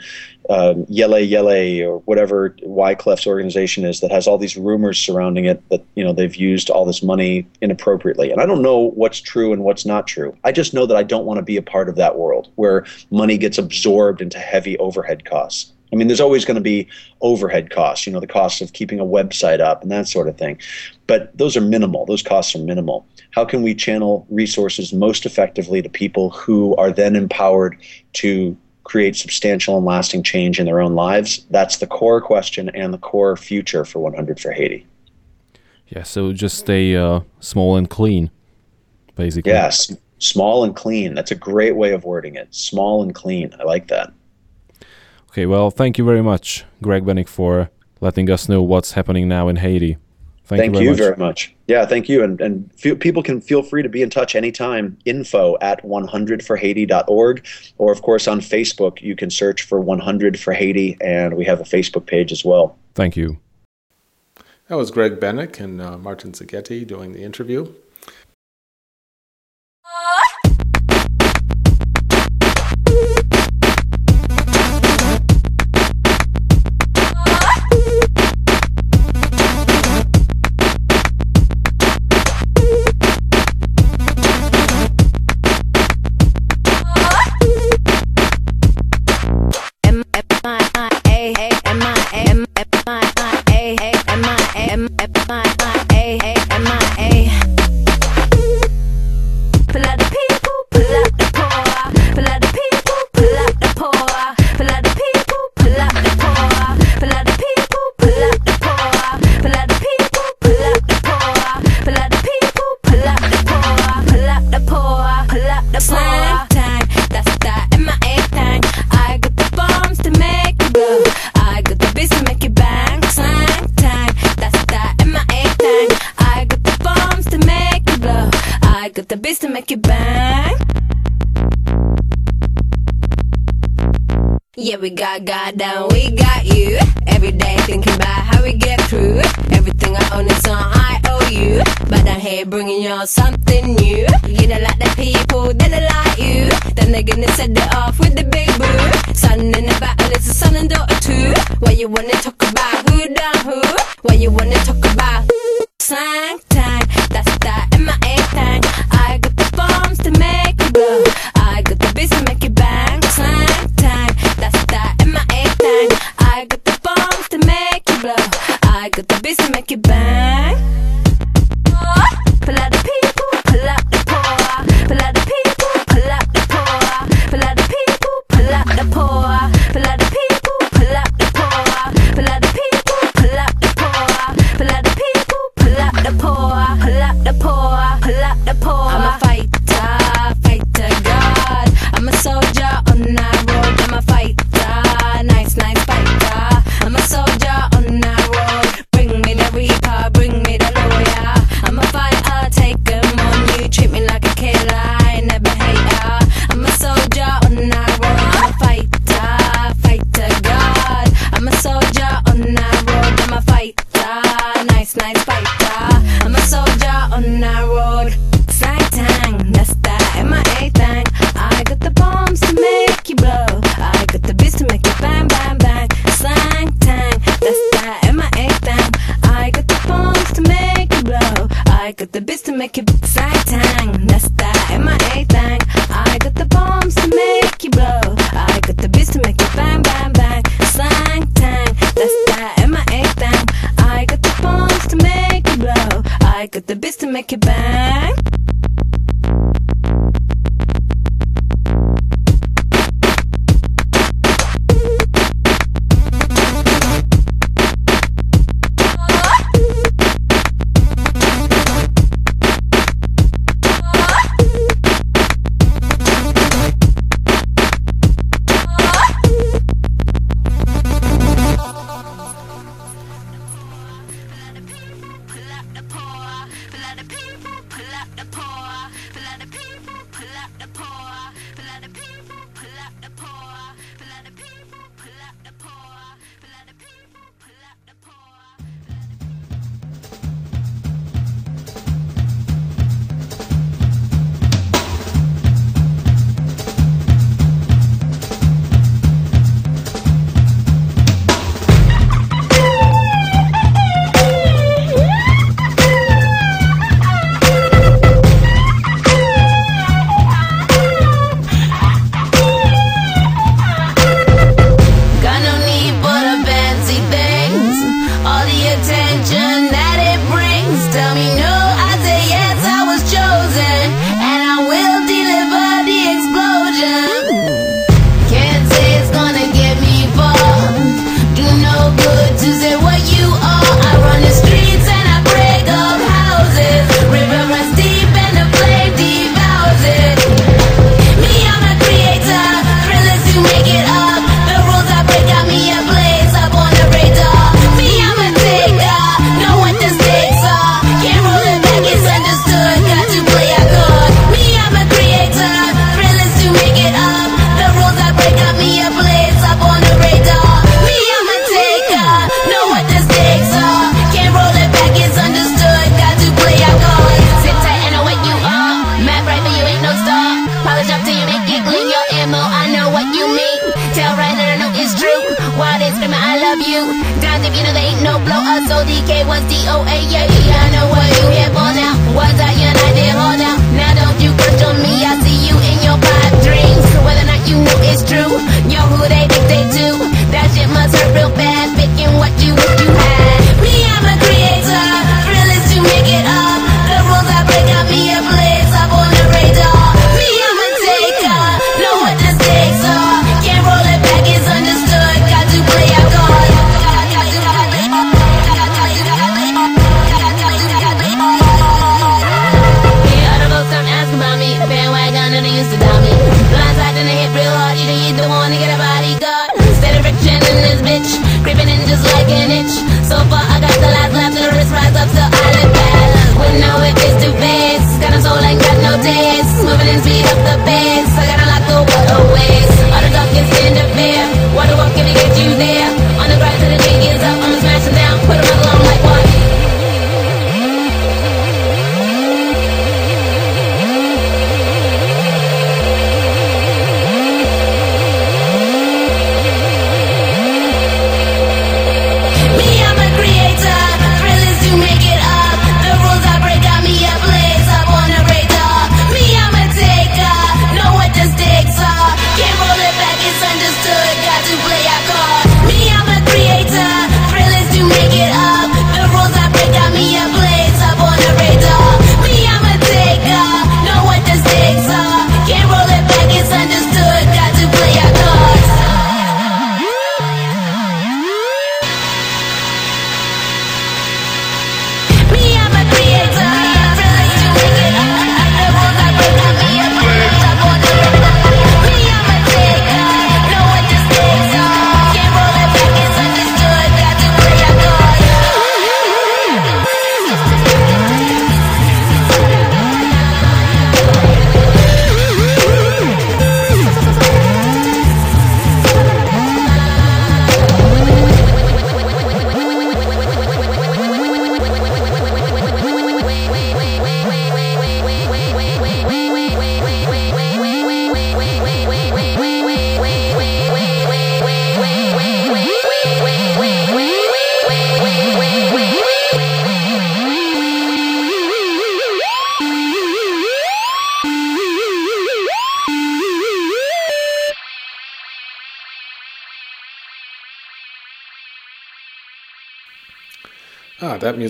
um, yele yele or whatever wyclef's organization is that has all these rumors surrounding it that you know they've used all this money inappropriately. And i don't know what's true and what's not true. I just know that i don't want to be a part of that world where money gets absorbed into heavy overhead costs I mean, there's always going to be overhead costs, you know, the cost of keeping a website up and that sort of thing. But those are minimal. Those costs are minimal. How can we channel resources most effectively to people who are then empowered to create substantial and lasting change in their own lives? That's the core question and the core future for 100 for Haiti. Yeah, so just stay uh, small and clean, basically. Yes, small and clean. That's a great way of wording it. Small and clean. I like that. Okay, well, thank you very much, Greg Bennick, for letting us know what's happening now in Haiti. Thank, Thank, you, you very very, much. much. Yeah, thank you. And, and feel, people can feel free to be in touch anytime. Info at 100forhaiti.org. Or, of course, on Facebook, you can search for 100 for Haiti, and we have a Facebook page as well. Thank you. That was Greg Bennick and uh, Martin Zaghetti doing the interview. We got God down, we got you. Every day thinking about how we get through. Everything I own is on IOU. But I'm here bringing y'all something new. You don't like the people, then they like you. Then they're gonna set it off with the big boo. Son in the battle is a son and daughter too. What you wanna talk about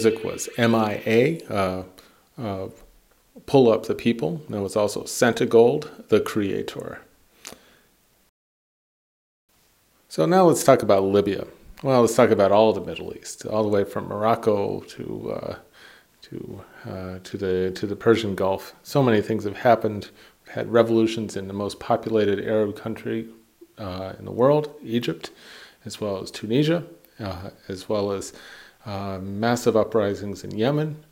music was MIA, uh, uh, Pull Up the People. There was also Santigold, The Creator. So now let's talk about Libya. Well, let's talk about all the Middle East, all the way from Morocco to uh, to uh, to the to the Persian Gulf. So many things have happened. We've had revolutions in the most populated Arab country uh, in the world, Egypt, as well as Tunisia, uh, as well as uh, massive uprisings in Yemen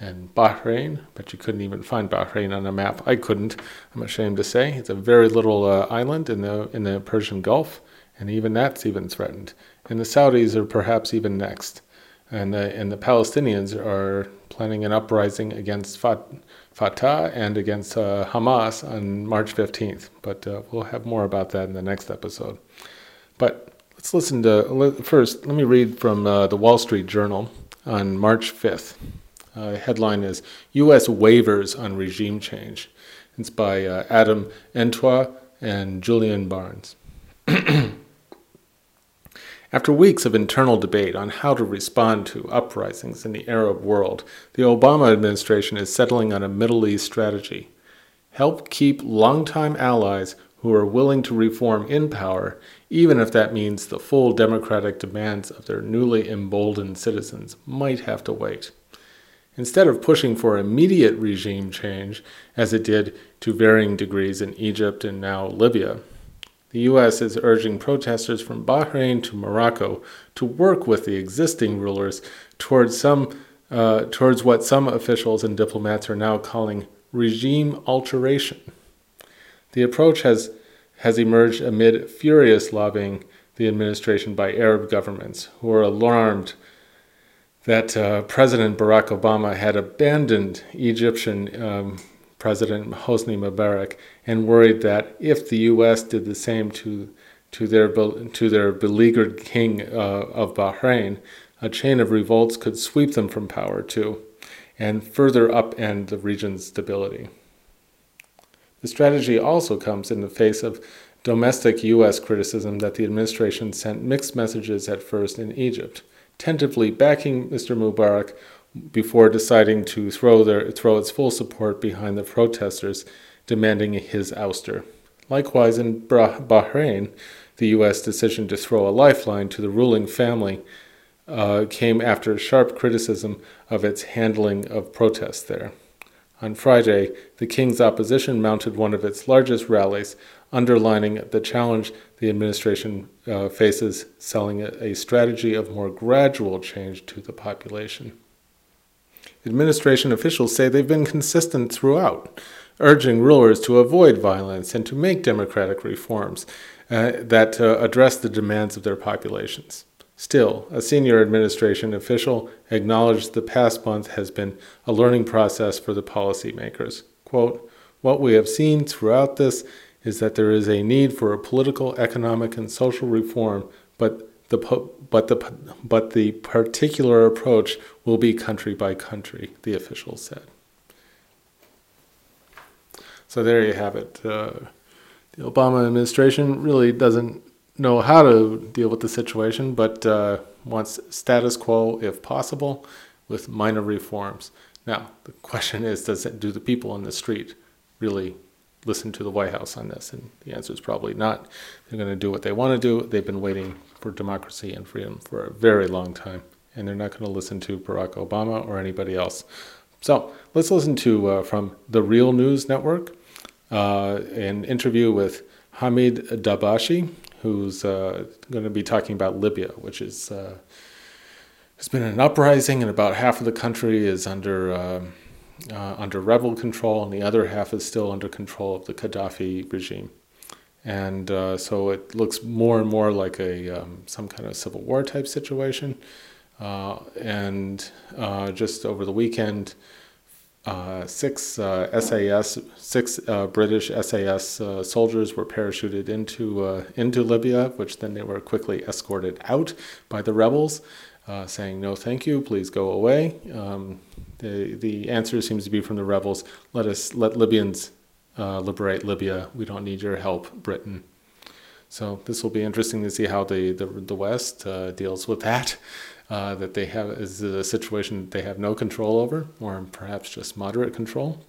and Bahrain. But you couldn't even find Bahrain on a map. I couldn't. I'm ashamed to say it's a very little uh, island in the in the Persian Gulf, and even that's even threatened. And the Saudis are perhaps even next. And the, and the Palestinians are planning an uprising against Fatah and against uh, Hamas on March 15th. But uh, we'll have more about that in the next episode. But let's listen to first. Let me read from uh, the Wall Street Journal on March 5th. Uh, headline is U.S. wavers on regime change. It's by uh, Adam Entwistle and Julian Barnes. After weeks of internal debate on how to respond to uprisings in the Arab world, the Obama administration is settling on a Middle East strategy. Help keep longtime allies who are willing to reform in power, even if that means the full democratic demands of their newly emboldened citizens might have to wait. Instead of pushing for immediate regime change, as it did to varying degrees in Egypt and now Libya, the U.S. is urging protesters from Bahrain to Morocco to work with the existing rulers towards some uh, towards what some officials and diplomats are now calling regime alteration. The approach has has emerged amid furious lobbying the administration by Arab governments who are alarmed that uh, President Barack Obama had abandoned Egyptian um, President Hosni Mubarak and worried that if the U.S. did the same to to their to their beleaguered king uh, of Bahrain, a chain of revolts could sweep them from power too, and further upend the region's stability. The strategy also comes in the face of domestic U.S. criticism that the administration sent mixed messages at first in Egypt, tentatively backing Mr. Mubarak before deciding to throw, their, throw its full support behind the protesters demanding his ouster. Likewise, in Bahrain, the U.S. decision to throw a lifeline to the ruling family uh, came after sharp criticism of its handling of protests there. On Friday, the king's opposition mounted one of its largest rallies, underlining the challenge the administration uh, faces selling a, strategy of more gradual change to the population. Administration officials say they've been consistent throughout, urging rulers to avoid violence and to make democratic reforms uh, that uh, address the demands of their populations. Still, a senior administration official acknowledged the past month has been a learning process for the policymakers. Quote, What we have seen throughout this is that there is a need for a political, economic, and social reform, but the, but, the, but the particular approach will be country by country, the official said. So there you have it. Uh, the Obama administration really doesn't know how to deal with the situation, but uh, wants status quo if possible with minor reforms. Now, the question is does it, do the people on the street really listen to the White House on this? And the answer is probably not. They're going to do what they want to do. They've been waiting for democracy and freedom for a very long time, and they're not going to listen to Barack Obama or anybody else. So let's listen to uh, from the Real News Network uh, an interview with Hamid Dabashi, who's uh, going to be talking about Libya, which is uh, has been an uprising, and about half of the country is under uh, uh, under rebel control, and the other half is still under control of the Gaddafi regime. And uh, so it looks more and more like a um, some kind of civil war type situation. Uh, and uh, just over the weekend, uh, six SAS, six British SAS soldiers were parachuted into into Libya, which then they were quickly escorted out by the rebels. Uh, saying no thank you. Please go away. Um, the the answer seems to be from the rebels let us let libyans uh, liberate libya. We don't need your help britain. So this will be interesting to see how the the, the west uh, deals with that uh, that they have is a situation they have no control over, or perhaps just moderate control.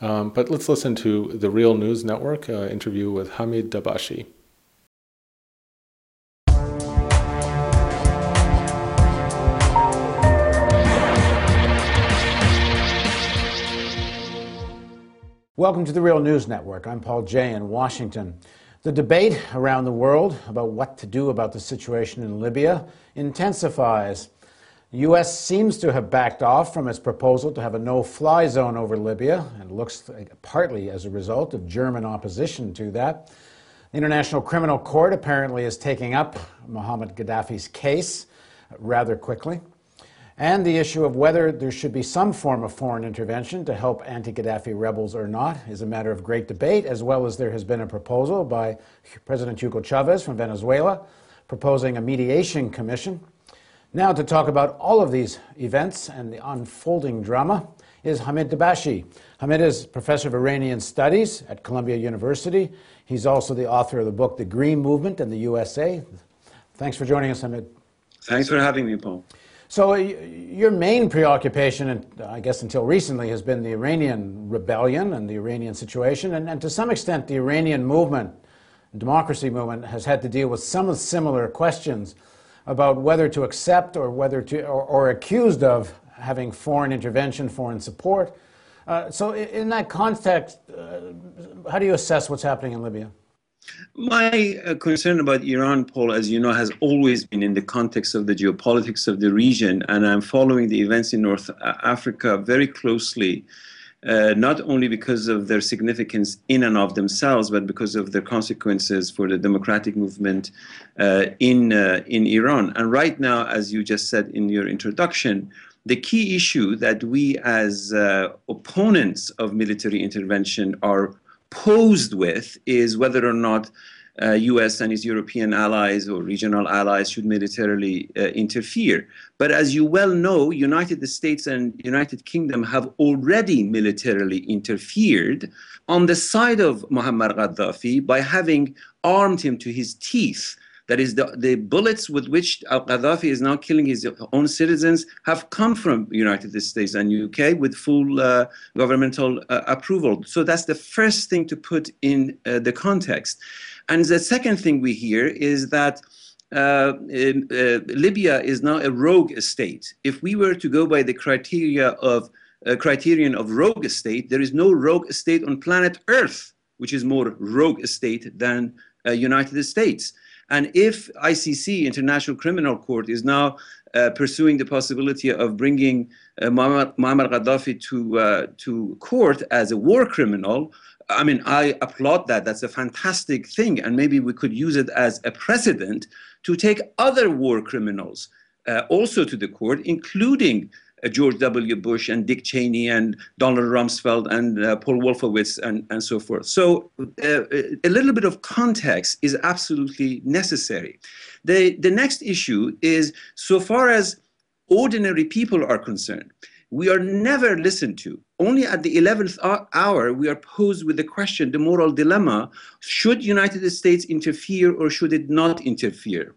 Um, but let's listen to the Real News Network uh, interview with Hamid Dabashi. Welcome to the Real News Network. I'm Paul Jay in Washington. The debate around the world about what to do about the situation in Libya intensifies. The U.S. seems to have backed off from its proposal to have a no fly zone over Libya, and looks like partly as a result of German opposition to that. The International Criminal Court apparently is taking up Muammar Gaddafi's case rather quickly and the issue of whether there should be some form of foreign intervention to help anti Gaddafi rebels or not is a matter of great debate, as well as there has been a proposal by President Hugo Chavez from Venezuela proposing a mediation commission. Now, to talk about all of these events and the unfolding drama is Hamid Dabashi. Hamid is professor of Iranian studies at Columbia University. He's also the author of the book The Green Movement in the USA. Thanks for joining us, Hamid. Thanks for having me, Paul. So, uh, your main preoccupation, and I guess until recently, has been the Iranian rebellion and the Iranian situation, and, and to some extent, the Iranian movement, democracy movement, has had to deal with some of similar questions about whether to accept or whether to, or, or accused of having foreign intervention, foreign support. Uh, so, in that context, uh, how do you assess what's happening in Libya? My uh, concern about Iran, Paul, as you know, has always been in the context of the geopolitics of the region, and I'm following the events in North Africa very closely. Uh, not only because of their significance in and of themselves, but because of their consequences for the democratic movement uh, in uh, in Iran. And right now, as you just said in your introduction, the key issue that we as uh, opponents of military intervention are posed with is whether or not uh, U.S. and its European allies or regional allies should militarily uh, interfere. But as you well know, United States and United Kingdom have already militarily interfered on the side of Muammar Gaddafi by having armed him to his teeth that is, the, the bullets with which al-Gaddafi is now killing his own citizens have come from United States and UK with full uh, governmental uh, approval. So that's the first thing to put in uh, the context. And the second thing we hear is that uh, uh, Libya is now a rogue state. If we were to go by the criteria of uh, criterion of rogue state, there is no rogue state on planet Earth which is more rogue state than United States. And if ICC, International Criminal Court, is now uh, pursuing the possibility of bringing uh, Muammar, Gaddafi to, uh, to court as a war criminal, I mean, I applaud that. That's a fantastic thing. And maybe we could use it as a precedent to take other war criminals uh, also to the court, including George W. Bush and Dick Cheney and Donald Rumsfeld and uh, Paul Wolfowitz and, and so forth. So uh, a little bit of context is absolutely necessary. The, the next issue is so far as ordinary people are concerned, we are never listened to. Only at the 11th hour, we are posed with the question, the moral dilemma, should United States interfere or should it not interfere?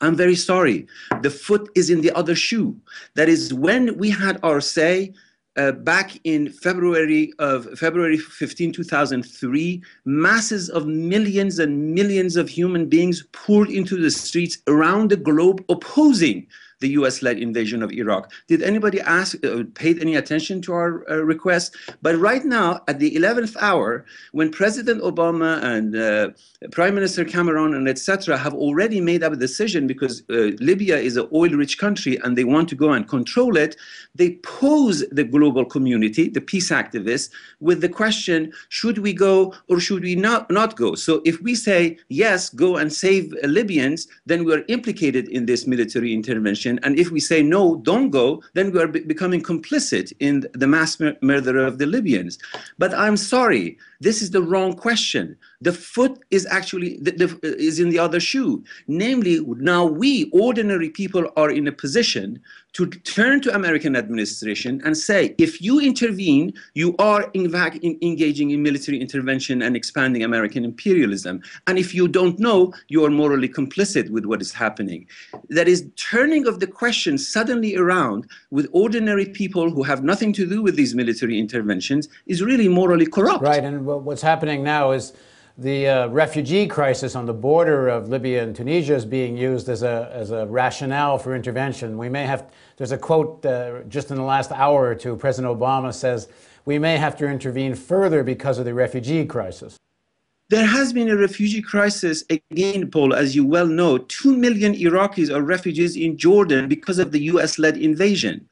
I'm very sorry. The foot is in the other shoe. That is when we had our say uh, back in February of February 15, 2003, masses of millions and millions of human beings poured into the streets around the globe opposing the US-led invasion of Iraq. Did anybody ask, uh, paid any attention to our uh, request? But right now, at the 11th hour, when President Obama and uh, Prime Minister Cameron and etc. have already made up a decision because uh, Libya is an oil-rich country and they want to go and control it, they pose the global community, the peace activists, with the question: Should we go or should we not not go? So if we say yes, go and save Libyans, then we are implicated in this military intervention. And if we say no, don't go, then we are be- becoming complicit in the mass mur- murder of the Libyans. But I'm sorry, this is the wrong question. The foot is actually the, the, is in the other shoe. Namely, now we ordinary people are in a position to turn to American administration and say, if you intervene, you are in fact in, engaging in military intervention and expanding American imperialism. And if you don't know, you are morally complicit with what is happening. That is turning of the question suddenly around with ordinary people who have nothing to do with these military interventions is really morally corrupt. Right, and what's happening now is the uh, refugee crisis on the border of Libya and Tunisia is being used as a, as a rationale for intervention. We may have, there's a quote uh, just in the last hour or two, President Obama says, we may have to intervene further because of the refugee crisis. There has been a refugee crisis again, Paul, as you well know. Two million Iraqis are refugees in Jordan because of the US led invasion.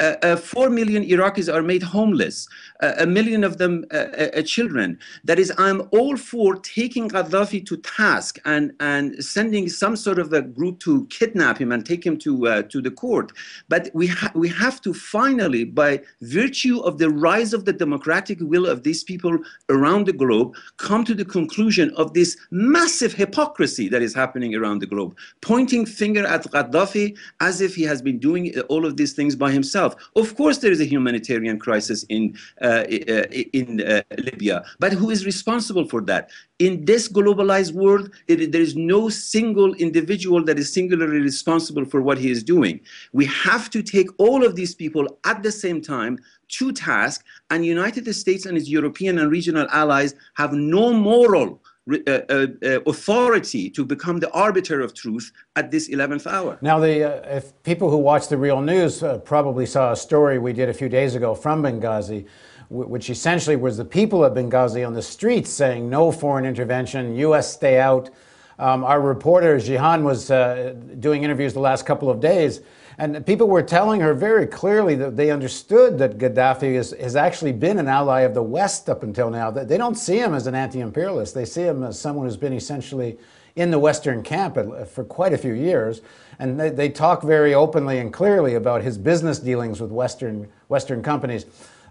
Uh, uh, four million Iraqis are made homeless, a million of them uh, uh, children. That is, I'm all for taking Gaddafi to task and, and sending some sort of a group to kidnap him and take him to, uh, to the court. But we, ha- we have to finally, by virtue of the rise of the democratic will of these people around the globe, come to the conclusion of this massive hypocrisy that is happening around the globe, pointing finger at Gaddafi as if he has been doing all of these things by himself. Of course, there is a humanitarian crisis in uh, in uh, Libya, but who is responsible for that? In this globalized world, it, there is no single individual that is singularly responsible for what he is doing. We have to take all of these people at the same time to task, and United States and its European and regional allies have no moral uh, uh, uh, authority to become the arbiter of truth at this 11th hour. Now, the, uh, if people who watch the real news uh, probably saw a story we did a few days ago from Benghazi, which essentially was the people of Benghazi on the streets saying no foreign intervention, U.S. stay out. Um, our reporter, Jihan, was uh, doing interviews the last couple of days and people were telling her very clearly that they understood that Gaddafi is, has actually been an ally of the West up until now. That They don't see him as an anti imperialist, they see him as someone who's been essentially in the Western camp for quite a few years. And they, they talk very openly and clearly about his business dealings with Western, Western companies.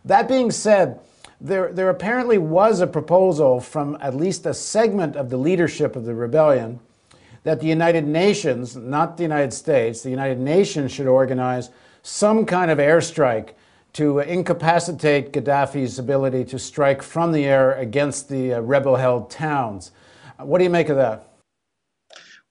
That being said, there, there apparently was a proposal from at least a segment of the leadership of the rebellion that the United Nations, not the United States, the United Nations should organize some kind of airstrike to incapacitate Gaddafi's ability to strike from the air against the uh, rebel held towns. What do you make of that?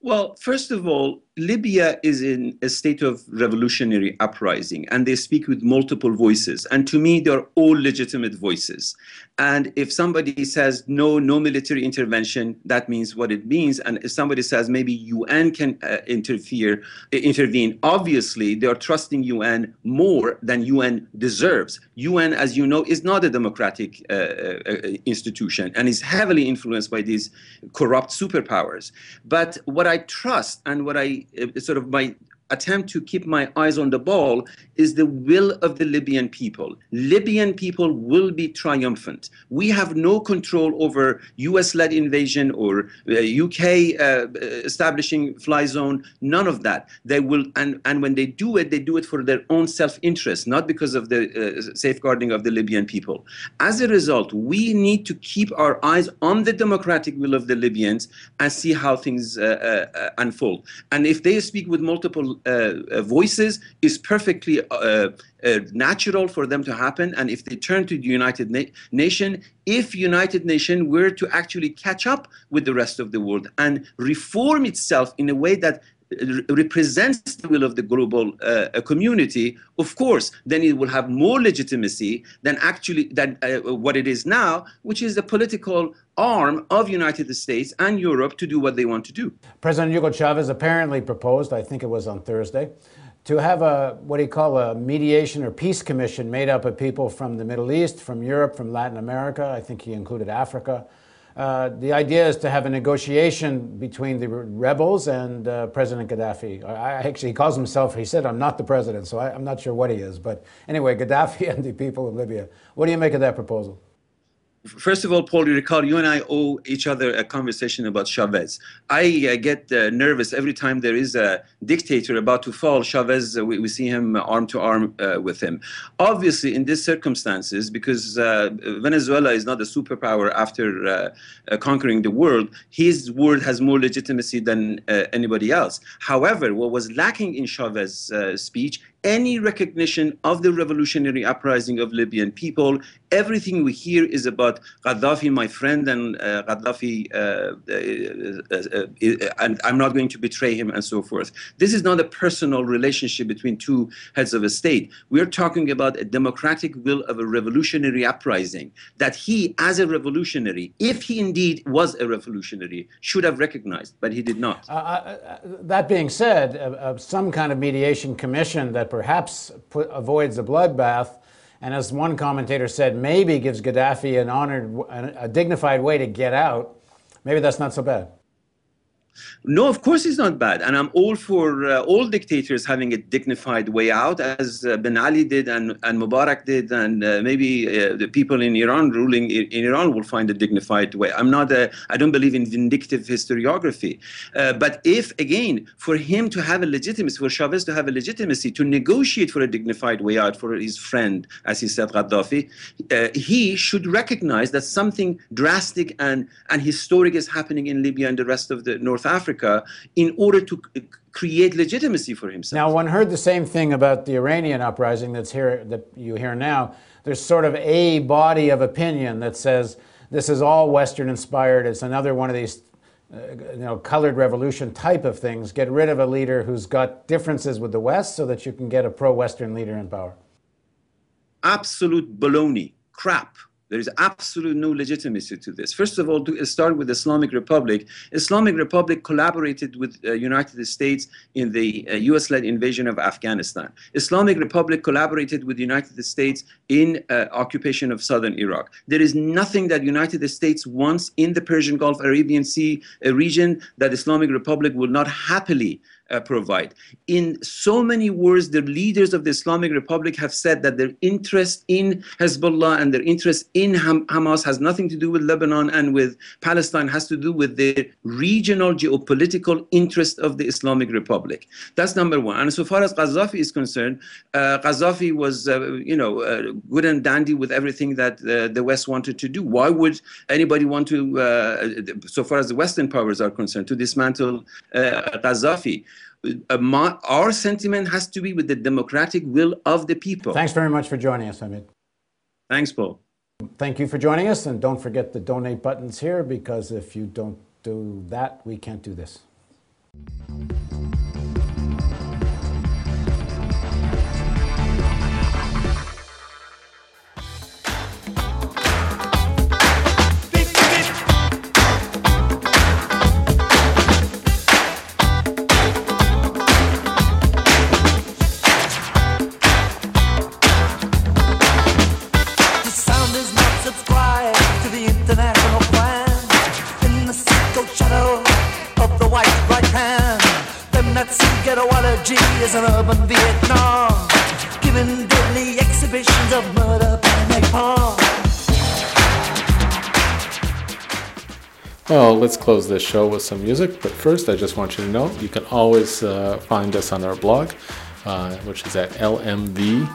Well, first of all, Libya is in a state of revolutionary uprising and they speak with multiple voices. And to me, they're all legitimate voices. And if somebody says no, no military intervention, that means what it means. And if somebody says maybe UN can uh, interfere, uh, intervene, obviously they are trusting UN more than UN deserves. UN, as you know, is not a democratic uh, uh, institution and is heavily influenced by these corrupt superpowers. But what I trust and what I uh, sort of my attempt to keep my eyes on the ball is the will of the Libyan people. Libyan people will be triumphant. We have no control over US led invasion or uh, UK uh, establishing fly zone, none of that. They will, and, and when they do it, they do it for their own self interest, not because of the uh, safeguarding of the Libyan people. As a result, we need to keep our eyes on the democratic will of the Libyans and see how things uh, uh, unfold. And if they speak with multiple uh, voices is perfectly uh, uh, natural for them to happen. And if they turn to the United Na- Nation, if United Nation were to actually catch up with the rest of the world and reform itself in a way that represents the will of the global uh, community, of course, then it will have more legitimacy than actually than uh, what it is now, which is the political arm of United States and Europe to do what they want to do. President Hugo Chavez apparently proposed, I think it was on Thursday, to have a what do you call a mediation or peace commission made up of people from the Middle East, from Europe, from Latin America. I think he included Africa. Uh, the idea is to have a negotiation between the rebels and uh, President Gaddafi. I, actually, he calls himself, he said, I'm not the president, so I, I'm not sure what he is. But anyway, Gaddafi and the people of Libya. What do you make of that proposal? First of all, Paul, you recall you and I owe each other a conversation about Chavez. I uh, get uh, nervous every time there is a dictator about to fall. Chavez, uh, we, we, see him arm to arm uh, with him. Obviously, in these circumstances, because uh, Venezuela is not a superpower after uh, conquering the world, his word has more legitimacy than anybody else. However, what was lacking in Chavez's speech any recognition of the revolutionary uprising of Libyan people. Everything we hear is about Gaddafi, my friend, and uh, Gaddafi, uh, uh, uh, and I'm not going to betray him, and so forth. This is not a personal relationship between two heads of a state. We're talking about a democratic will of a revolutionary uprising that he, as a revolutionary, if he indeed was a revolutionary, should have recognized, but he did not. Uh, uh, that being said, some kind of mediation commission that perhaps put, avoids a bloodbath, and as one commentator said, maybe gives Gaddafi an honored, a dignified way to get out. Maybe that's not so bad. No, of course it's not bad. And I'm all for uh, all dictators having a dignified way out, as uh, Ben Ali did and, and Mubarak did, and uh, maybe uh, the people in Iran ruling in, Iran will find a dignified way. I'm not a, I don't believe in vindictive historiography. Uh, but if, again, for him to have a legitimacy, for Chavez to have a legitimacy to negotiate for a dignified way out for his friend, as he said, Gaddafi, uh, he should recognize that something drastic and, and historic is happening in Libya and the rest of the North Africa in order to create legitimacy for himself. Now, one heard the same thing about the Iranian uprising that's here that you hear now. There's sort of a body of opinion that says this is all Western inspired. It's another one of these uh, you know, colored revolution type of things. Get rid of a leader who's got differences with the West so that you can get a pro-Western leader in power. Absolute baloney, crap. There is absolutely no legitimacy to this. First of all, to start with Islamic Republic, Islamic Republic collaborated with uh, United States in the uh, U.S.-led invasion of Afghanistan. Islamic Republic collaborated with United States in uh, occupation of southern Iraq. There is nothing that United States wants in the Persian Gulf, Arabian Sea uh, region that Islamic Republic will not happily uh, provide. In so many words, the leaders of the Islamic Republic have said that their interest in Hezbollah and their interest in Ham- Hamas has nothing to do with Lebanon and with Palestine, has to do with the regional geopolitical interest of the Islamic Republic. That's number one. And so far as Gaddafi is concerned, uh, Gaddafi was, uh, you know, uh, good and dandy with everything that uh, the West wanted to do. Why would anybody want to, uh, so far as the Western powers are concerned, to dismantle Gaddafi? Our sentiment has to be with the democratic will of the people. Thanks very much for joining us, Hamid. Thanks, Paul. Thank you for joining us, and don't forget the donate buttons here because if you don't do that, we can't do this. Let's close this show with some music, but first I just want you to know you can always uh, find us on our blog, uh, which is at lmv.hu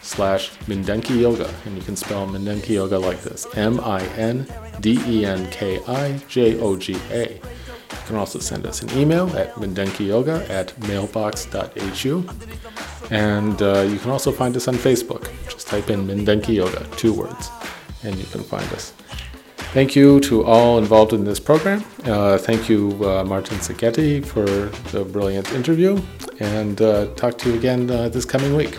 slash Mindenki Joga. And you can spell Mindenki Joga like this M I N D E N K I J O G A. You can also send us an email at mindenkijoga at mailbox.hu. And uh, you can also find us on Facebook. Just type in Mindenki Joga, two words, and you can find us. Thank you to all involved in this program. Uh, thank you, uh, Martin Sacchetti, for the brilliant interview, and uh, talk to you again uh, this coming week.